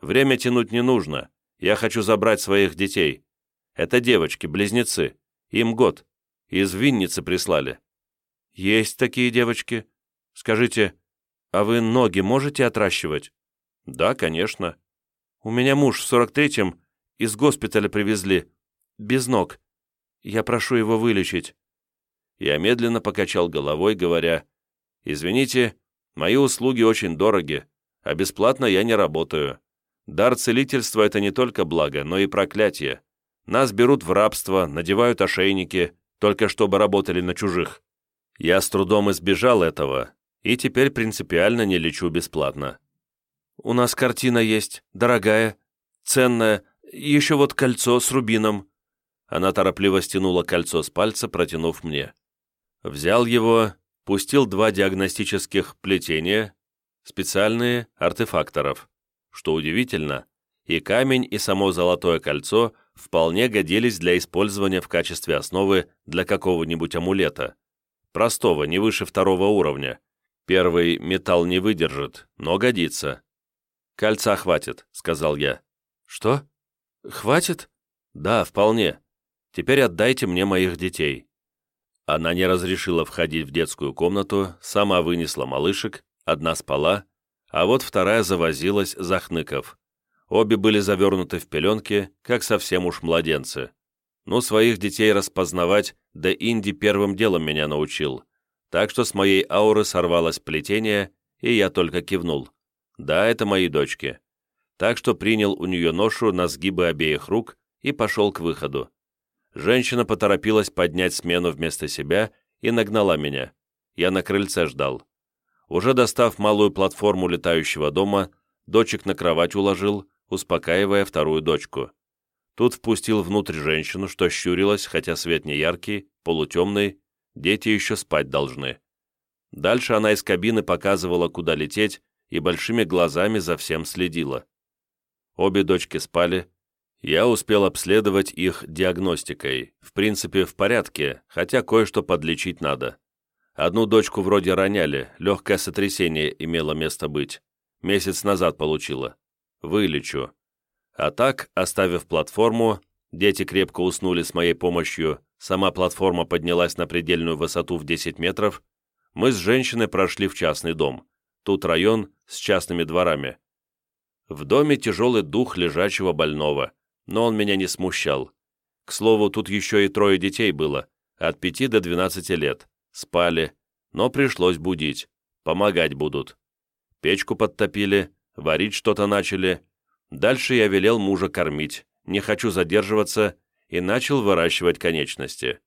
Время тянуть не нужно. Я хочу забрать своих детей. Это девочки, близнецы. Им год. Из Винницы прислали». «Есть такие девочки. Скажите, а вы ноги можете отращивать?» Да, конечно. У меня муж в 43-м из госпиталя привезли. Без ног. Я прошу его вылечить. Я медленно покачал головой, говоря, «Извините, мои услуги очень дороги, а бесплатно я не работаю. Дар целительства — это не только благо, но и проклятие. Нас берут в рабство, надевают ошейники, только чтобы работали на чужих. Я с трудом избежал этого, и теперь принципиально не лечу бесплатно. У нас картина есть, дорогая, ценная, еще вот кольцо с рубином». Она торопливо стянула кольцо с пальца, протянув мне. Взял его, пустил два диагностических плетения, специальные артефакторов. Что удивительно, и камень, и само золотое кольцо вполне годились для использования в качестве основы для какого-нибудь амулета. Простого, не выше второго уровня. Первый металл не выдержит, но годится. «Кольца хватит», — сказал я. «Что? Хватит?» «Да, вполне. Теперь отдайте мне моих детей». Она не разрешила входить в детскую комнату, сама вынесла малышек, одна спала, а вот вторая завозилась, захныков. Обе были завернуты в пеленки, как совсем уж младенцы. Ну, своих детей распознавать, да Инди первым делом меня научил. Так что с моей ауры сорвалось плетение, и я только кивнул. Да, это мои дочки. Так что принял у нее ношу на сгибы обеих рук и пошел к выходу. Женщина поторопилась поднять смену вместо себя и нагнала меня. Я на крыльце ждал. Уже достав малую платформу летающего дома, дочек на кровать уложил, успокаивая вторую дочку. Тут впустил внутрь женщину, что щурилась, хотя свет не яркий, полутемный, дети еще спать должны. Дальше она из кабины показывала, куда лететь, и большими глазами за всем следила. Обе дочки спали. Я успел обследовать их диагностикой. В принципе, в порядке, хотя кое-что подлечить надо. Одну дочку вроде роняли, легкое сотрясение имело место быть. Месяц назад получила. Вылечу. А так, оставив платформу, дети крепко уснули с моей помощью, сама платформа поднялась на предельную высоту в 10 метров, мы с женщиной прошли в частный дом. Тут район с частными дворами. В доме тяжелый дух лежачего больного, но он меня не смущал. К слову, тут еще и трое детей было, от 5 до 12 лет спали, но пришлось будить, помогать будут. Печку подтопили, варить что-то начали. Дальше я велел мужа кормить, не хочу задерживаться, и начал выращивать конечности.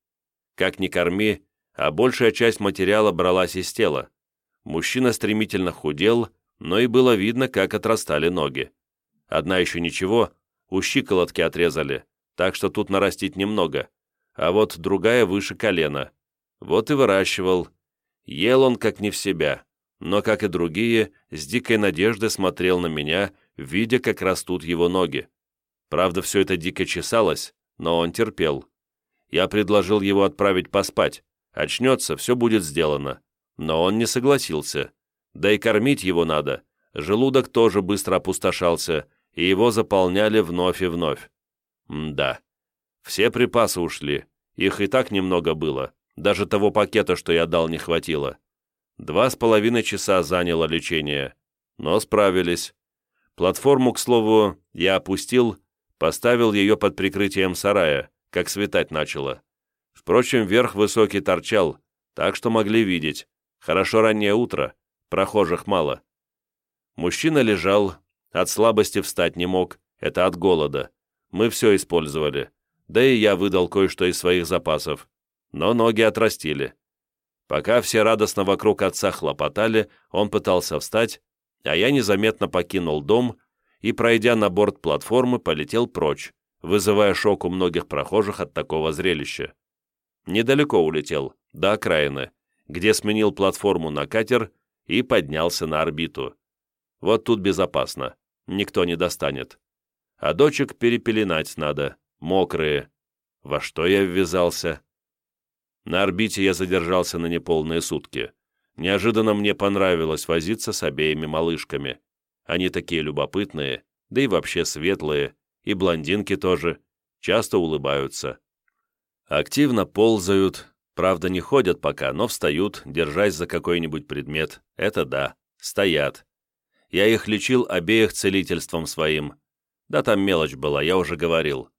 Как ни корми, а большая часть материала бралась из тела. Мужчина стремительно худел, но и было видно, как отрастали ноги. Одна еще ничего, у щиколотки отрезали, так что тут нарастить немного, а вот другая выше колена. Вот и выращивал. Ел он как не в себя, но, как и другие, с дикой надеждой смотрел на меня, видя, как растут его ноги. Правда, все это дико чесалось, но он терпел. Я предложил его отправить поспать. Очнется, все будет сделано. Но он не согласился. Да и кормить его надо. Желудок тоже быстро опустошался, и его заполняли вновь и вновь. М да. Все припасы ушли. Их и так немного было. Даже того пакета, что я дал, не хватило. Два с половиной часа заняло лечение. Но справились. Платформу, к слову, я опустил, поставил ее под прикрытием сарая, как светать начало. Впрочем, верх высокий торчал, так что могли видеть. Хорошо раннее утро, прохожих мало. Мужчина лежал, от слабости встать не мог, это от голода. Мы все использовали. Да и я выдал кое-что из своих запасов но ноги отрастили. Пока все радостно вокруг отца хлопотали, он пытался встать, а я незаметно покинул дом и, пройдя на борт платформы, полетел прочь, вызывая шок у многих прохожих от такого зрелища. Недалеко улетел, до окраины, где сменил платформу на катер и поднялся на орбиту. Вот тут безопасно, никто не достанет. А дочек перепеленать надо, мокрые. Во что я ввязался? На орбите я задержался на неполные сутки. Неожиданно мне понравилось возиться с обеими малышками. Они такие любопытные, да и вообще светлые, и блондинки тоже, часто улыбаются. Активно ползают, правда не ходят пока, но встают, держась за какой-нибудь предмет, это да, стоят. Я их лечил обеих целительством своим. Да там мелочь была, я уже говорил.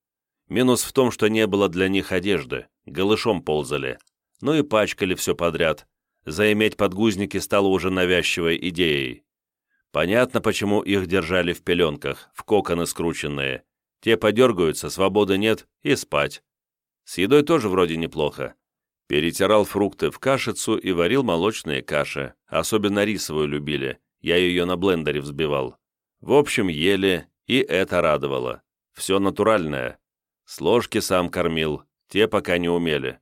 Минус в том, что не было для них одежды, голышом ползали. Ну и пачкали все подряд. Заиметь подгузники стало уже навязчивой идеей. Понятно, почему их держали в пеленках, в коконы скрученные. Те подергаются, свободы нет, и спать. С едой тоже вроде неплохо. Перетирал фрукты в кашицу и варил молочные каши. Особенно рисовую любили. Я ее на блендере взбивал. В общем, ели, и это радовало. Все натуральное. С ложки сам кормил, те пока не умели.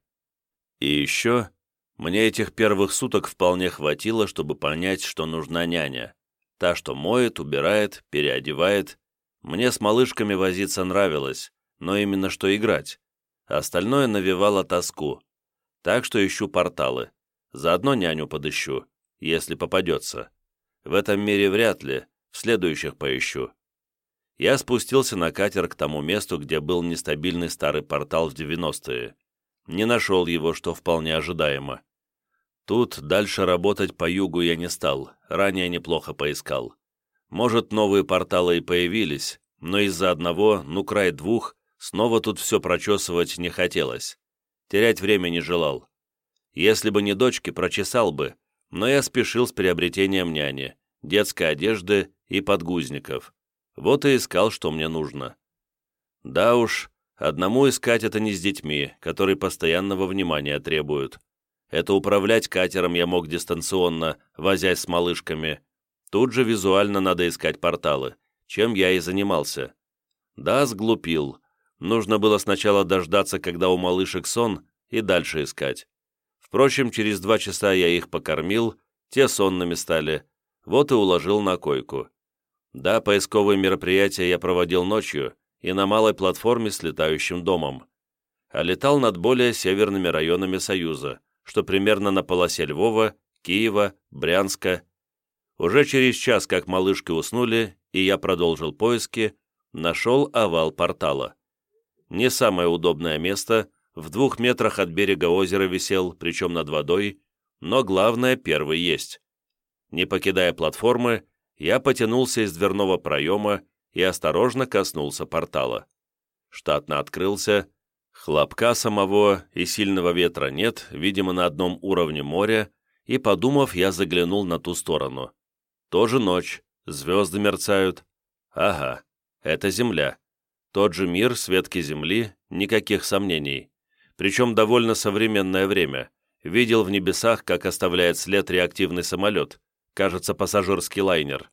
И еще, мне этих первых суток вполне хватило, чтобы понять, что нужна няня. Та, что моет, убирает, переодевает. Мне с малышками возиться нравилось, но именно что играть. Остальное навевало тоску. Так что ищу порталы. Заодно няню подыщу, если попадется. В этом мире вряд ли, в следующих поищу. Я спустился на катер к тому месту, где был нестабильный старый портал в 90-е. Не нашел его, что вполне ожидаемо. Тут дальше работать по югу я не стал, ранее неплохо поискал. Может, новые порталы и появились, но из-за одного, ну край двух, снова тут все прочесывать не хотелось. Терять время не желал. Если бы не дочки, прочесал бы, но я спешил с приобретением няни, детской одежды и подгузников. Вот и искал, что мне нужно. Да уж, одному искать это не с детьми, которые постоянного внимания требуют. Это управлять катером я мог дистанционно, возясь с малышками. Тут же визуально надо искать порталы, чем я и занимался. Да, сглупил. Нужно было сначала дождаться, когда у малышек сон, и дальше искать. Впрочем, через два часа я их покормил, те сонными стали, вот и уложил на койку. Да, поисковые мероприятия я проводил ночью и на малой платформе с летающим домом. А летал над более северными районами Союза, что примерно на полосе Львова, Киева, Брянска. Уже через час, как малышки уснули, и я продолжил поиски, нашел овал портала. Не самое удобное место, в двух метрах от берега озера висел, причем над водой, но главное, первый есть. Не покидая платформы, я потянулся из дверного проема и осторожно коснулся портала. Штатно открылся, Хлопка самого и сильного ветра нет, видимо, на одном уровне моря, и, подумав, я заглянул на ту сторону. Тоже ночь, звезды мерцают. Ага, это Земля. Тот же мир, светки Земли, никаких сомнений. Причем довольно современное время. Видел в небесах, как оставляет след реактивный самолет, кажется, пассажирский лайнер.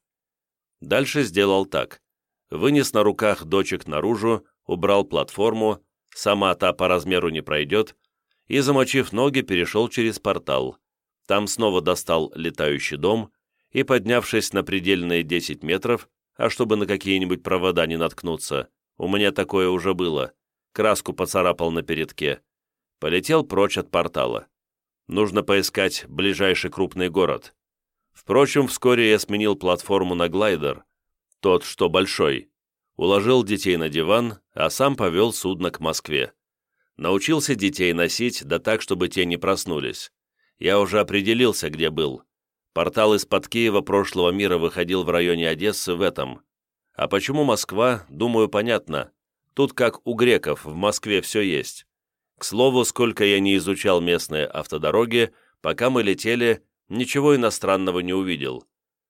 Дальше сделал так. Вынес на руках дочек наружу, убрал платформу, сама та по размеру не пройдет, и, замочив ноги, перешел через портал. Там снова достал летающий дом и, поднявшись на предельные 10 метров, а чтобы на какие-нибудь провода не наткнуться, у меня такое уже было, краску поцарапал на передке, полетел прочь от портала. Нужно поискать ближайший крупный город. Впрочем, вскоре я сменил платформу на глайдер, тот, что большой, уложил детей на диван, а сам повел судно к Москве. Научился детей носить, да так, чтобы те не проснулись. Я уже определился, где был. Портал из-под Киева прошлого мира выходил в районе Одессы в этом. А почему Москва, думаю, понятно. Тут как у греков, в Москве все есть. К слову, сколько я не изучал местные автодороги, пока мы летели, ничего иностранного не увидел.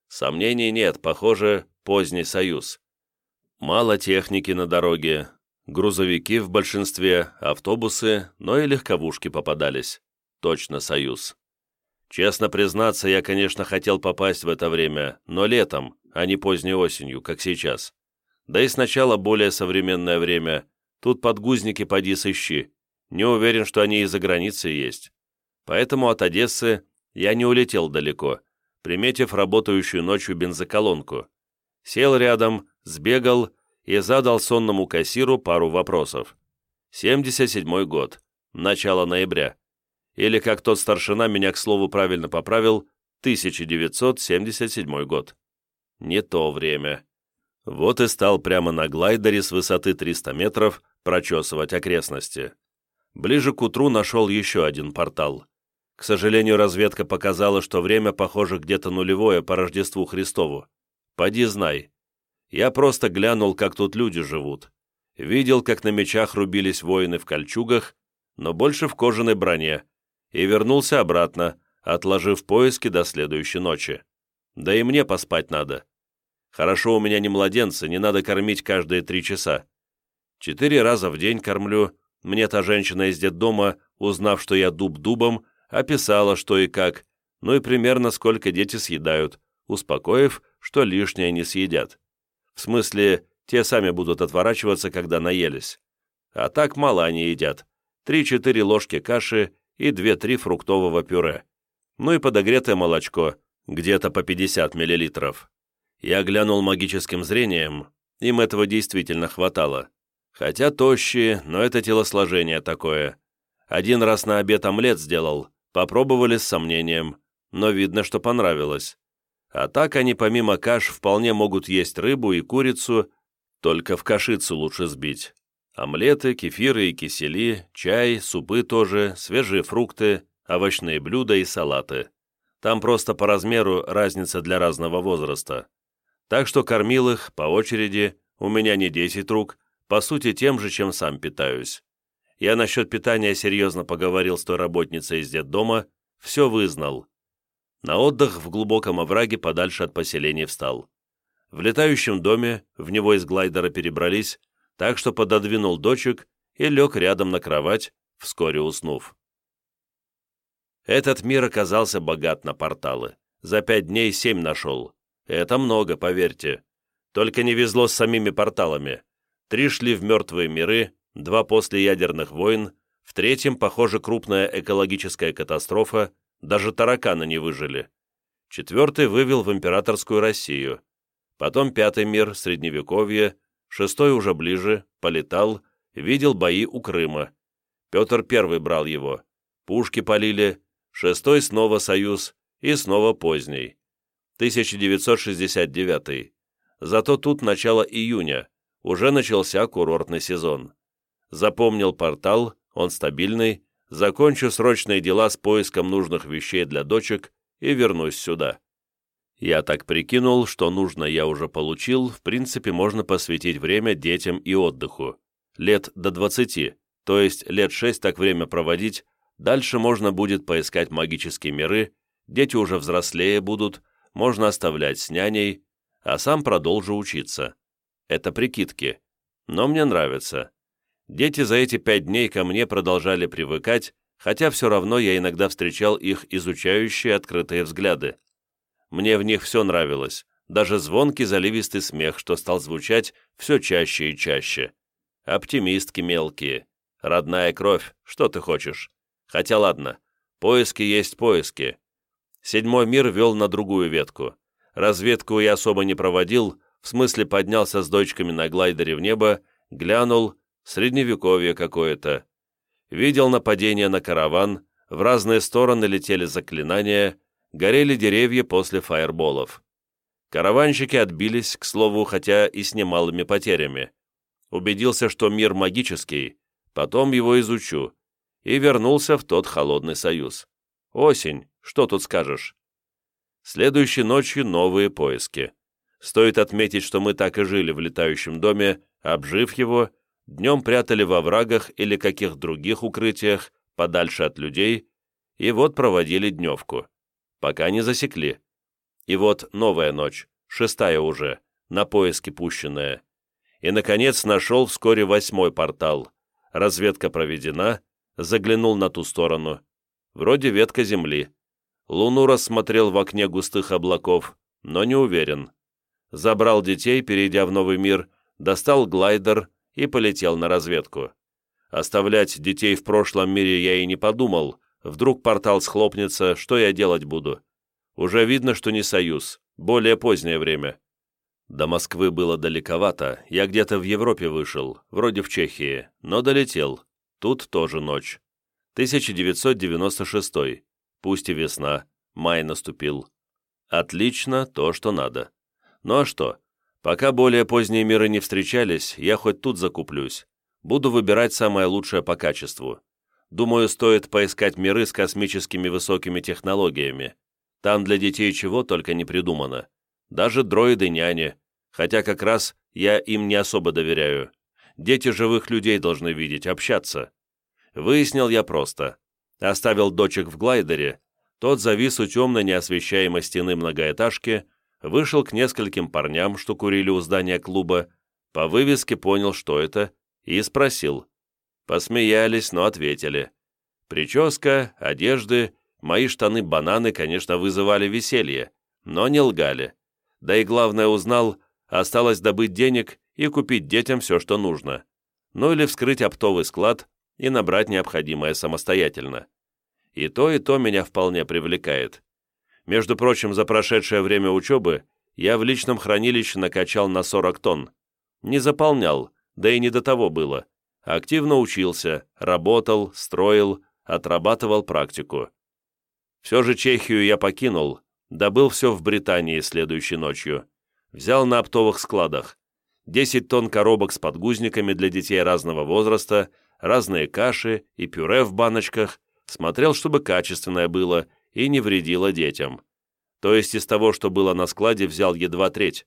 Сомнений нет, похоже, поздний союз. Мало техники на дороге, грузовики в большинстве, автобусы, но и легковушки попадались. Точно союз. Честно признаться, я, конечно, хотел попасть в это время, но летом, а не поздней осенью, как сейчас. Да и сначала более современное время. Тут подгузники поди сыщи. Не уверен, что они и за границей есть. Поэтому от Одессы я не улетел далеко, приметив работающую ночью бензоколонку. Сел рядом, сбегал и задал сонному кассиру пару вопросов. 77 год, начало ноября. Или, как тот старшина меня, к слову, правильно поправил, 1977 год. Не то время. Вот и стал прямо на глайдере с высоты 300 метров прочесывать окрестности. Ближе к утру нашел еще один портал. К сожалению, разведка показала, что время, похоже, где-то нулевое по Рождеству Христову. Поди знай. Я просто глянул, как тут люди живут. Видел, как на мечах рубились воины в кольчугах, но больше в кожаной броне, и вернулся обратно, отложив поиски до следующей ночи. Да и мне поспать надо. Хорошо у меня не младенцы, не надо кормить каждые три часа. Четыре раза в день кормлю. Мне та женщина из детдома, узнав, что я дуб дубом, описала, что и как, ну и примерно сколько дети съедают, успокоив, что лишнее не съедят. В смысле, те сами будут отворачиваться, когда наелись. А так мало они едят. Три-четыре ложки каши и две-три фруктового пюре. Ну и подогретое молочко, где-то по 50 миллилитров. Я глянул магическим зрением, им этого действительно хватало. Хотя тощие, но это телосложение такое. Один раз на обед омлет сделал, попробовали с сомнением, но видно, что понравилось. А так они помимо каш вполне могут есть рыбу и курицу, только в кашицу лучше сбить. Омлеты, кефиры и кисели, чай, супы тоже, свежие фрукты, овощные блюда и салаты. Там просто по размеру разница для разного возраста. Так что кормил их по очереди, у меня не 10 рук, по сути тем же, чем сам питаюсь. Я насчет питания серьезно поговорил с той работницей из детдома, все вызнал. На отдых в глубоком овраге подальше от поселения встал. В летающем доме в него из глайдера перебрались, так что пододвинул дочек и лег рядом на кровать, вскоре уснув. Этот мир оказался богат на порталы. За пять дней семь нашел. Это много, поверьте. Только не везло с самими порталами. Три шли в мертвые миры, два после ядерных войн, в третьем, похоже, крупная экологическая катастрофа, даже тараканы не выжили. Четвертый вывел в императорскую Россию. Потом пятый мир, Средневековье, шестой уже ближе, полетал, видел бои у Крыма. Петр Первый брал его. Пушки полили, шестой снова Союз и снова поздний. 1969. Зато тут начало июня, уже начался курортный сезон. Запомнил портал, он стабильный, закончу срочные дела с поиском нужных вещей для дочек и вернусь сюда. Я так прикинул, что нужно я уже получил, в принципе, можно посвятить время детям и отдыху. Лет до 20, то есть лет 6 так время проводить, дальше можно будет поискать магические миры, дети уже взрослее будут, можно оставлять с няней, а сам продолжу учиться. Это прикидки. Но мне нравится. Дети за эти пять дней ко мне продолжали привыкать, хотя все равно я иногда встречал их изучающие открытые взгляды. Мне в них все нравилось, даже звонкий заливистый смех, что стал звучать все чаще и чаще. Оптимистки мелкие. Родная кровь, что ты хочешь? Хотя ладно, поиски есть поиски. Седьмой мир вел на другую ветку. Разведку я особо не проводил, в смысле поднялся с дочками на глайдере в небо, глянул, средневековье какое-то. Видел нападение на караван, в разные стороны летели заклинания, горели деревья после фаерболов. Караванщики отбились, к слову, хотя и с немалыми потерями. Убедился, что мир магический, потом его изучу, и вернулся в тот холодный союз. Осень, что тут скажешь? Следующей ночью новые поиски. Стоит отметить, что мы так и жили в летающем доме, обжив его, днем прятали во врагах или каких других укрытиях, подальше от людей, и вот проводили дневку пока не засекли. И вот новая ночь, шестая уже, на поиски пущенная. И, наконец, нашел вскоре восьмой портал. Разведка проведена, заглянул на ту сторону. Вроде ветка земли. Луну рассмотрел в окне густых облаков, но не уверен. Забрал детей, перейдя в новый мир, достал глайдер и полетел на разведку. Оставлять детей в прошлом мире я и не подумал, Вдруг портал схлопнется, что я делать буду? Уже видно, что не союз, более позднее время. До Москвы было далековато, я где-то в Европе вышел, вроде в Чехии, но долетел. Тут тоже ночь. 1996, пусть и весна, май наступил. Отлично, то, что надо. Ну а что? Пока более поздние миры не встречались, я хоть тут закуплюсь. Буду выбирать самое лучшее по качеству. Думаю, стоит поискать миры с космическими высокими технологиями. Там для детей чего только не придумано. даже дроиды-няни, хотя как раз я им не особо доверяю. Дети живых людей должны видеть, общаться. Выяснил я просто. Оставил дочек в глайдере, тот завис у темной неосвещаемой стены многоэтажки, вышел к нескольким парням, что курили у здания клуба, по вывеске понял, что это, и спросил. Посмеялись, но ответили. Прическа, одежды, мои штаны-бананы, конечно, вызывали веселье, но не лгали. Да и главное узнал, осталось добыть денег и купить детям все, что нужно. Ну или вскрыть оптовый склад и набрать необходимое самостоятельно. И то, и то меня вполне привлекает. Между прочим, за прошедшее время учебы я в личном хранилище накачал на 40 тонн. Не заполнял, да и не до того было. Активно учился, работал, строил, отрабатывал практику. Все же Чехию я покинул, добыл все в Британии следующей ночью. Взял на оптовых складах. 10 тонн коробок с подгузниками для детей разного возраста, разные каши и пюре в баночках, смотрел, чтобы качественное было и не вредило детям. То есть из того, что было на складе, взял едва треть.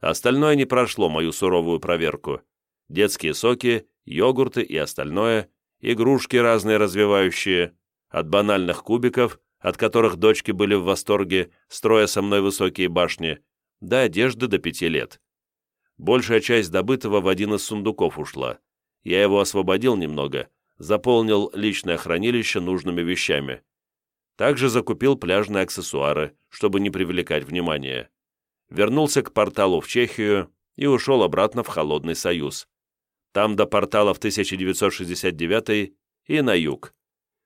Остальное не прошло мою суровую проверку. Детские соки, йогурты и остальное, игрушки разные развивающие, от банальных кубиков, от которых дочки были в восторге, строя со мной высокие башни, до одежды до пяти лет. Большая часть добытого в один из сундуков ушла. Я его освободил немного, заполнил личное хранилище нужными вещами. Также закупил пляжные аксессуары, чтобы не привлекать внимания. Вернулся к порталу в Чехию и ушел обратно в Холодный Союз. Там до портала в 1969 и на юг.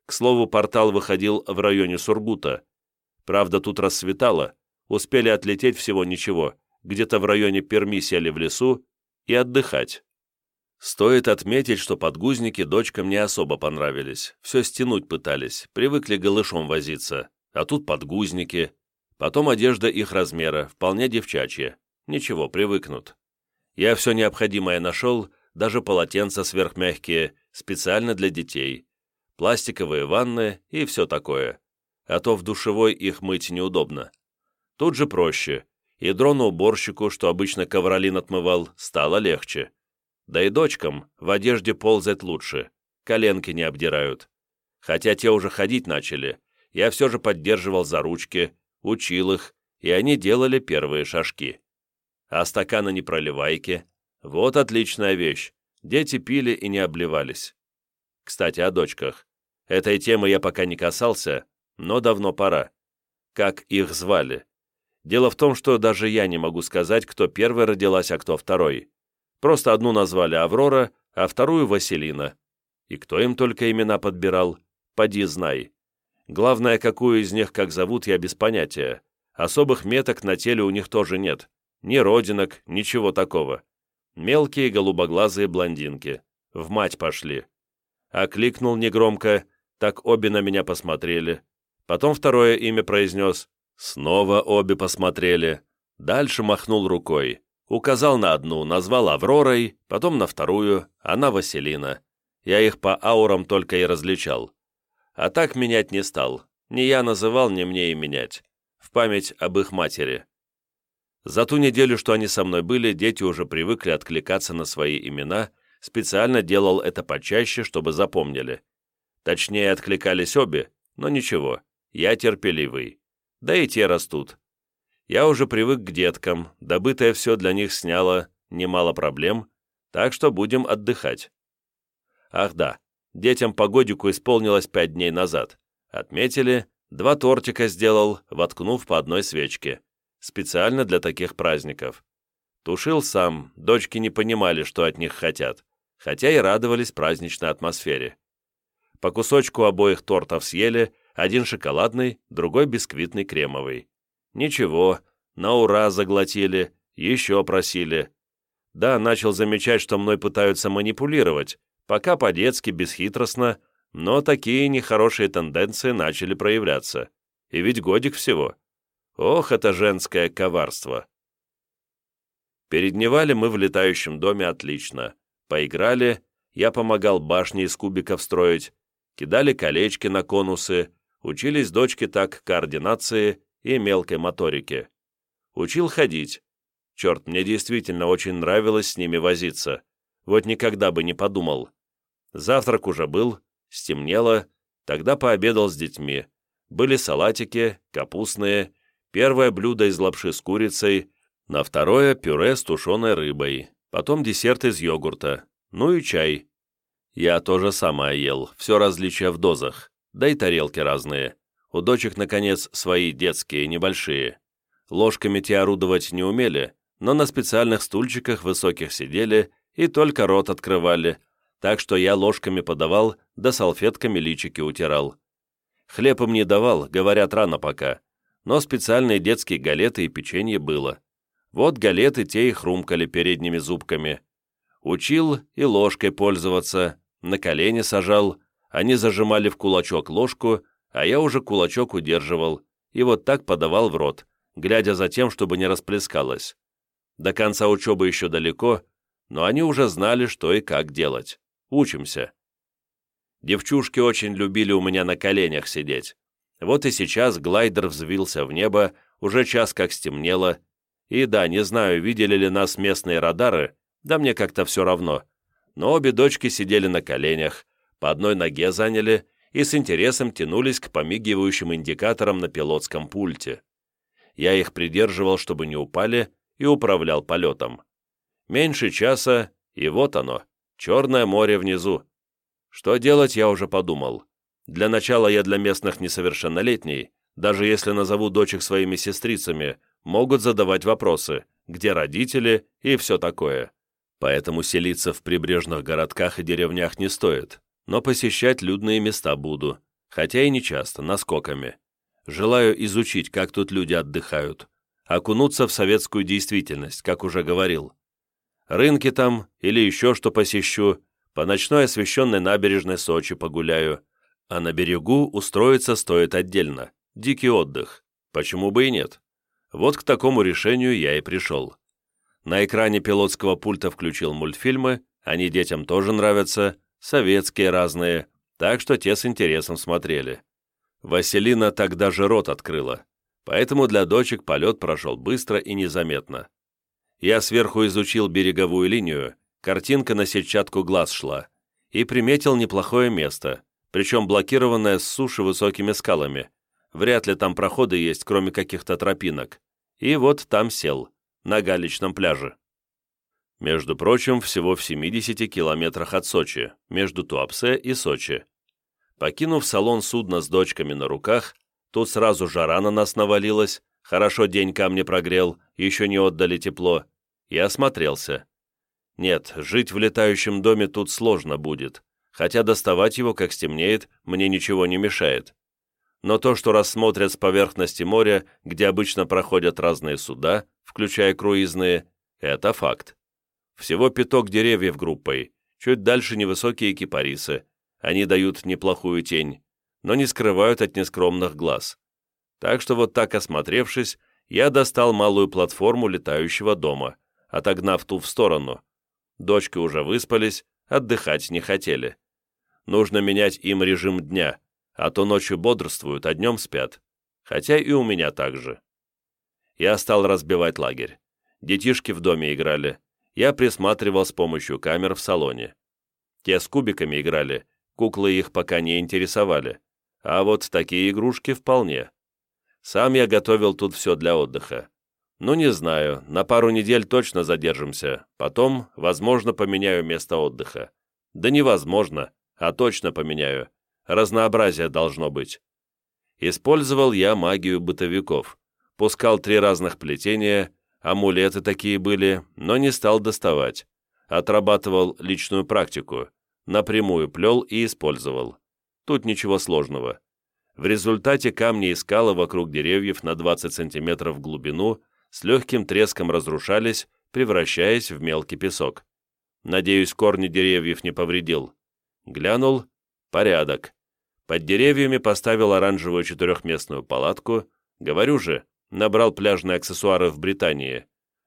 К слову, портал выходил в районе Сургута. Правда, тут рассветало, успели отлететь всего ничего, где-то в районе Перми сели в лесу и отдыхать. Стоит отметить, что подгузники дочкам не особо понравились. Все стянуть пытались, привыкли голышом возиться. А тут подгузники. Потом одежда их размера, вполне девчачья. Ничего, привыкнут. Я все необходимое нашел, даже полотенца сверхмягкие, специально для детей. Пластиковые ванны и все такое. А то в душевой их мыть неудобно. Тут же проще. И дрону-уборщику, что обычно ковролин отмывал, стало легче. Да и дочкам в одежде ползать лучше, коленки не обдирают. Хотя те уже ходить начали, я все же поддерживал за ручки, учил их, и они делали первые шажки. А стаканы не проливайки. Вот отличная вещь. Дети пили и не обливались. Кстати, о дочках. Этой темы я пока не касался, но давно пора. Как их звали? Дело в том, что даже я не могу сказать, кто первой родилась, а кто второй. Просто одну назвали Аврора, а вторую Василина. И кто им только имена подбирал, поди знай. Главное, какую из них как зовут, я без понятия. Особых меток на теле у них тоже нет. Ни родинок, ничего такого. Мелкие голубоглазые блондинки. В мать пошли. Окликнул негромко, так обе на меня посмотрели. Потом второе имя произнес. Снова обе посмотрели. Дальше махнул рукой. Указал на одну, назвал Авророй, потом на вторую, она Василина. Я их по аурам только и различал. А так менять не стал. Ни я называл, ни мне и менять. В память об их матери. За ту неделю, что они со мной были, дети уже привыкли откликаться на свои имена, специально делал это почаще, чтобы запомнили. Точнее, откликались обе, но ничего, я терпеливый. Да и те растут. Я уже привык к деткам, добытое все для них сняло немало проблем, так что будем отдыхать. Ах да, детям по годику исполнилось пять дней назад. Отметили, два тортика сделал, воткнув по одной свечке. Специально для таких праздников. Тушил сам, дочки не понимали, что от них хотят, хотя и радовались праздничной атмосфере. По кусочку обоих тортов съели, один шоколадный, другой бисквитный кремовый. Ничего, на ура заглотили, еще просили. Да, начал замечать, что мной пытаются манипулировать, пока по-детски, бесхитростно, но такие нехорошие тенденции начали проявляться. И ведь годик всего. Ох, это женское коварство. Передневали мы в летающем доме отлично. Поиграли, я помогал башни из кубиков строить, кидали колечки на конусы, учились дочки так координации и мелкой моторике. Учил ходить. Черт, мне действительно очень нравилось с ними возиться. Вот никогда бы не подумал. Завтрак уже был, стемнело, тогда пообедал с детьми. Были салатики, капустные, первое блюдо из лапши с курицей, на второе пюре с тушеной рыбой, потом десерт из йогурта, ну и чай. Я тоже самое ел, все различия в дозах, да и тарелки разные. У дочек, наконец, свои детские, небольшие. Ложками те орудовать не умели, но на специальных стульчиках высоких сидели и только рот открывали, так что я ложками подавал, да салфетками личики утирал. Хлеб им не давал, говорят, рано пока, но специальные детские галеты и печенье было. Вот галеты те и хрумкали передними зубками. Учил и ложкой пользоваться, на колени сажал, они зажимали в кулачок ложку, а я уже кулачок удерживал, и вот так подавал в рот, глядя за тем, чтобы не расплескалось. До конца учебы еще далеко, но они уже знали, что и как делать. Учимся. Девчушки очень любили у меня на коленях сидеть. Вот и сейчас глайдер взвился в небо, уже час как стемнело. И да, не знаю, видели ли нас местные радары, да мне как-то все равно. Но обе дочки сидели на коленях, по одной ноге заняли и с интересом тянулись к помигивающим индикаторам на пилотском пульте. Я их придерживал, чтобы не упали, и управлял полетом. Меньше часа, и вот оно, Черное море внизу. Что делать, я уже подумал. Для начала я для местных несовершеннолетний, даже если назову дочек своими сестрицами, могут задавать вопросы, где родители и все такое. Поэтому селиться в прибрежных городках и деревнях не стоит, но посещать людные места буду, хотя и не часто, наскоками. Желаю изучить, как тут люди отдыхают, окунуться в советскую действительность, как уже говорил. Рынки там или еще что посещу, по ночной освещенной набережной Сочи погуляю, а на берегу устроиться стоит отдельно. Дикий отдых. Почему бы и нет? Вот к такому решению я и пришел. На экране пилотского пульта включил мультфильмы, они детям тоже нравятся, советские разные, так что те с интересом смотрели. Василина тогда же рот открыла, поэтому для дочек полет прошел быстро и незаметно. Я сверху изучил береговую линию, картинка на сетчатку глаз шла, и приметил неплохое место, причем блокированное с суши высокими скалами. Вряд ли там проходы есть, кроме каких-то тропинок. И вот там сел, на галечном пляже. Между прочим, всего в 70 километрах от Сочи, между Туапсе и Сочи. Покинув салон судна с дочками на руках, тут сразу жара на нас навалилась, хорошо день камни прогрел, еще не отдали тепло, и осмотрелся. Нет, жить в летающем доме тут сложно будет, хотя доставать его, как стемнеет, мне ничего не мешает. Но то, что рассмотрят с поверхности моря, где обычно проходят разные суда, включая круизные, это факт. Всего пяток деревьев группой, чуть дальше невысокие кипарисы, они дают неплохую тень, но не скрывают от нескромных глаз. Так что вот так осмотревшись, я достал малую платформу летающего дома, отогнав ту в сторону. Дочки уже выспались, отдыхать не хотели. Нужно менять им режим дня, а то ночью бодрствуют, а днем спят. Хотя и у меня так же. Я стал разбивать лагерь. Детишки в доме играли. Я присматривал с помощью камер в салоне. Те с кубиками играли, Куклы их пока не интересовали. А вот такие игрушки вполне. Сам я готовил тут все для отдыха. Ну, не знаю, на пару недель точно задержимся. Потом, возможно, поменяю место отдыха. Да невозможно, а точно поменяю. Разнообразие должно быть. Использовал я магию бытовиков. Пускал три разных плетения, амулеты такие были, но не стал доставать. Отрабатывал личную практику напрямую плел и использовал. Тут ничего сложного. В результате камни и скалы вокруг деревьев на 20 сантиметров в глубину с легким треском разрушались, превращаясь в мелкий песок. Надеюсь, корни деревьев не повредил. Глянул. Порядок. Под деревьями поставил оранжевую четырехместную палатку. Говорю же, набрал пляжные аксессуары в Британии.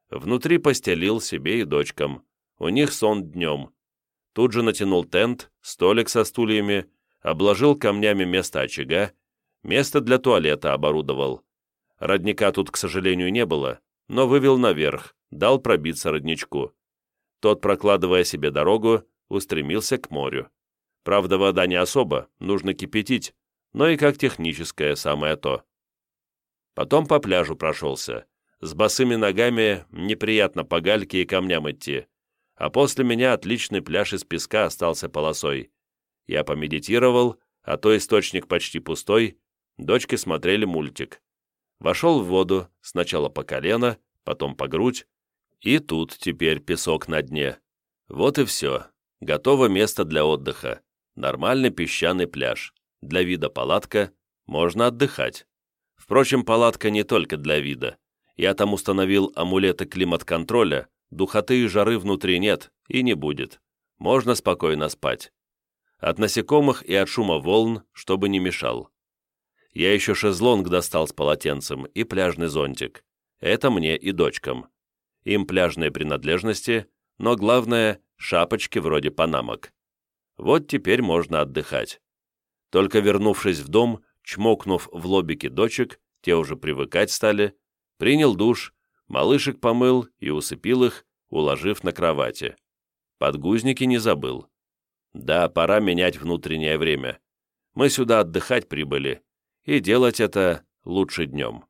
Внутри постелил себе и дочкам. У них сон днем. Тут же натянул тент, столик со стульями, обложил камнями место очага, место для туалета оборудовал. Родника тут, к сожалению, не было, но вывел наверх, дал пробиться родничку. Тот, прокладывая себе дорогу, устремился к морю. Правда, вода не особо, нужно кипятить, но и как техническое самое то. Потом по пляжу прошелся. С босыми ногами неприятно по гальке и камням идти, а после меня отличный пляж из песка остался полосой. Я помедитировал, а то источник почти пустой, дочки смотрели мультик. Вошел в воду, сначала по колено, потом по грудь, и тут теперь песок на дне. Вот и все. Готово место для отдыха. Нормальный песчаный пляж. Для вида палатка. Можно отдыхать. Впрочем, палатка не только для вида. Я там установил амулеты климат-контроля, духоты и жары внутри нет и не будет. Можно спокойно спать. От насекомых и от шума волн, чтобы не мешал. Я еще шезлонг достал с полотенцем и пляжный зонтик. Это мне и дочкам. Им пляжные принадлежности, но главное – шапочки вроде панамок. Вот теперь можно отдыхать. Только вернувшись в дом, чмокнув в лобики дочек, те уже привыкать стали, принял душ, малышек помыл и усыпил их, уложив на кровати. Подгузники не забыл. Да, пора менять внутреннее время. Мы сюда отдыхать прибыли, и делать это лучше днем.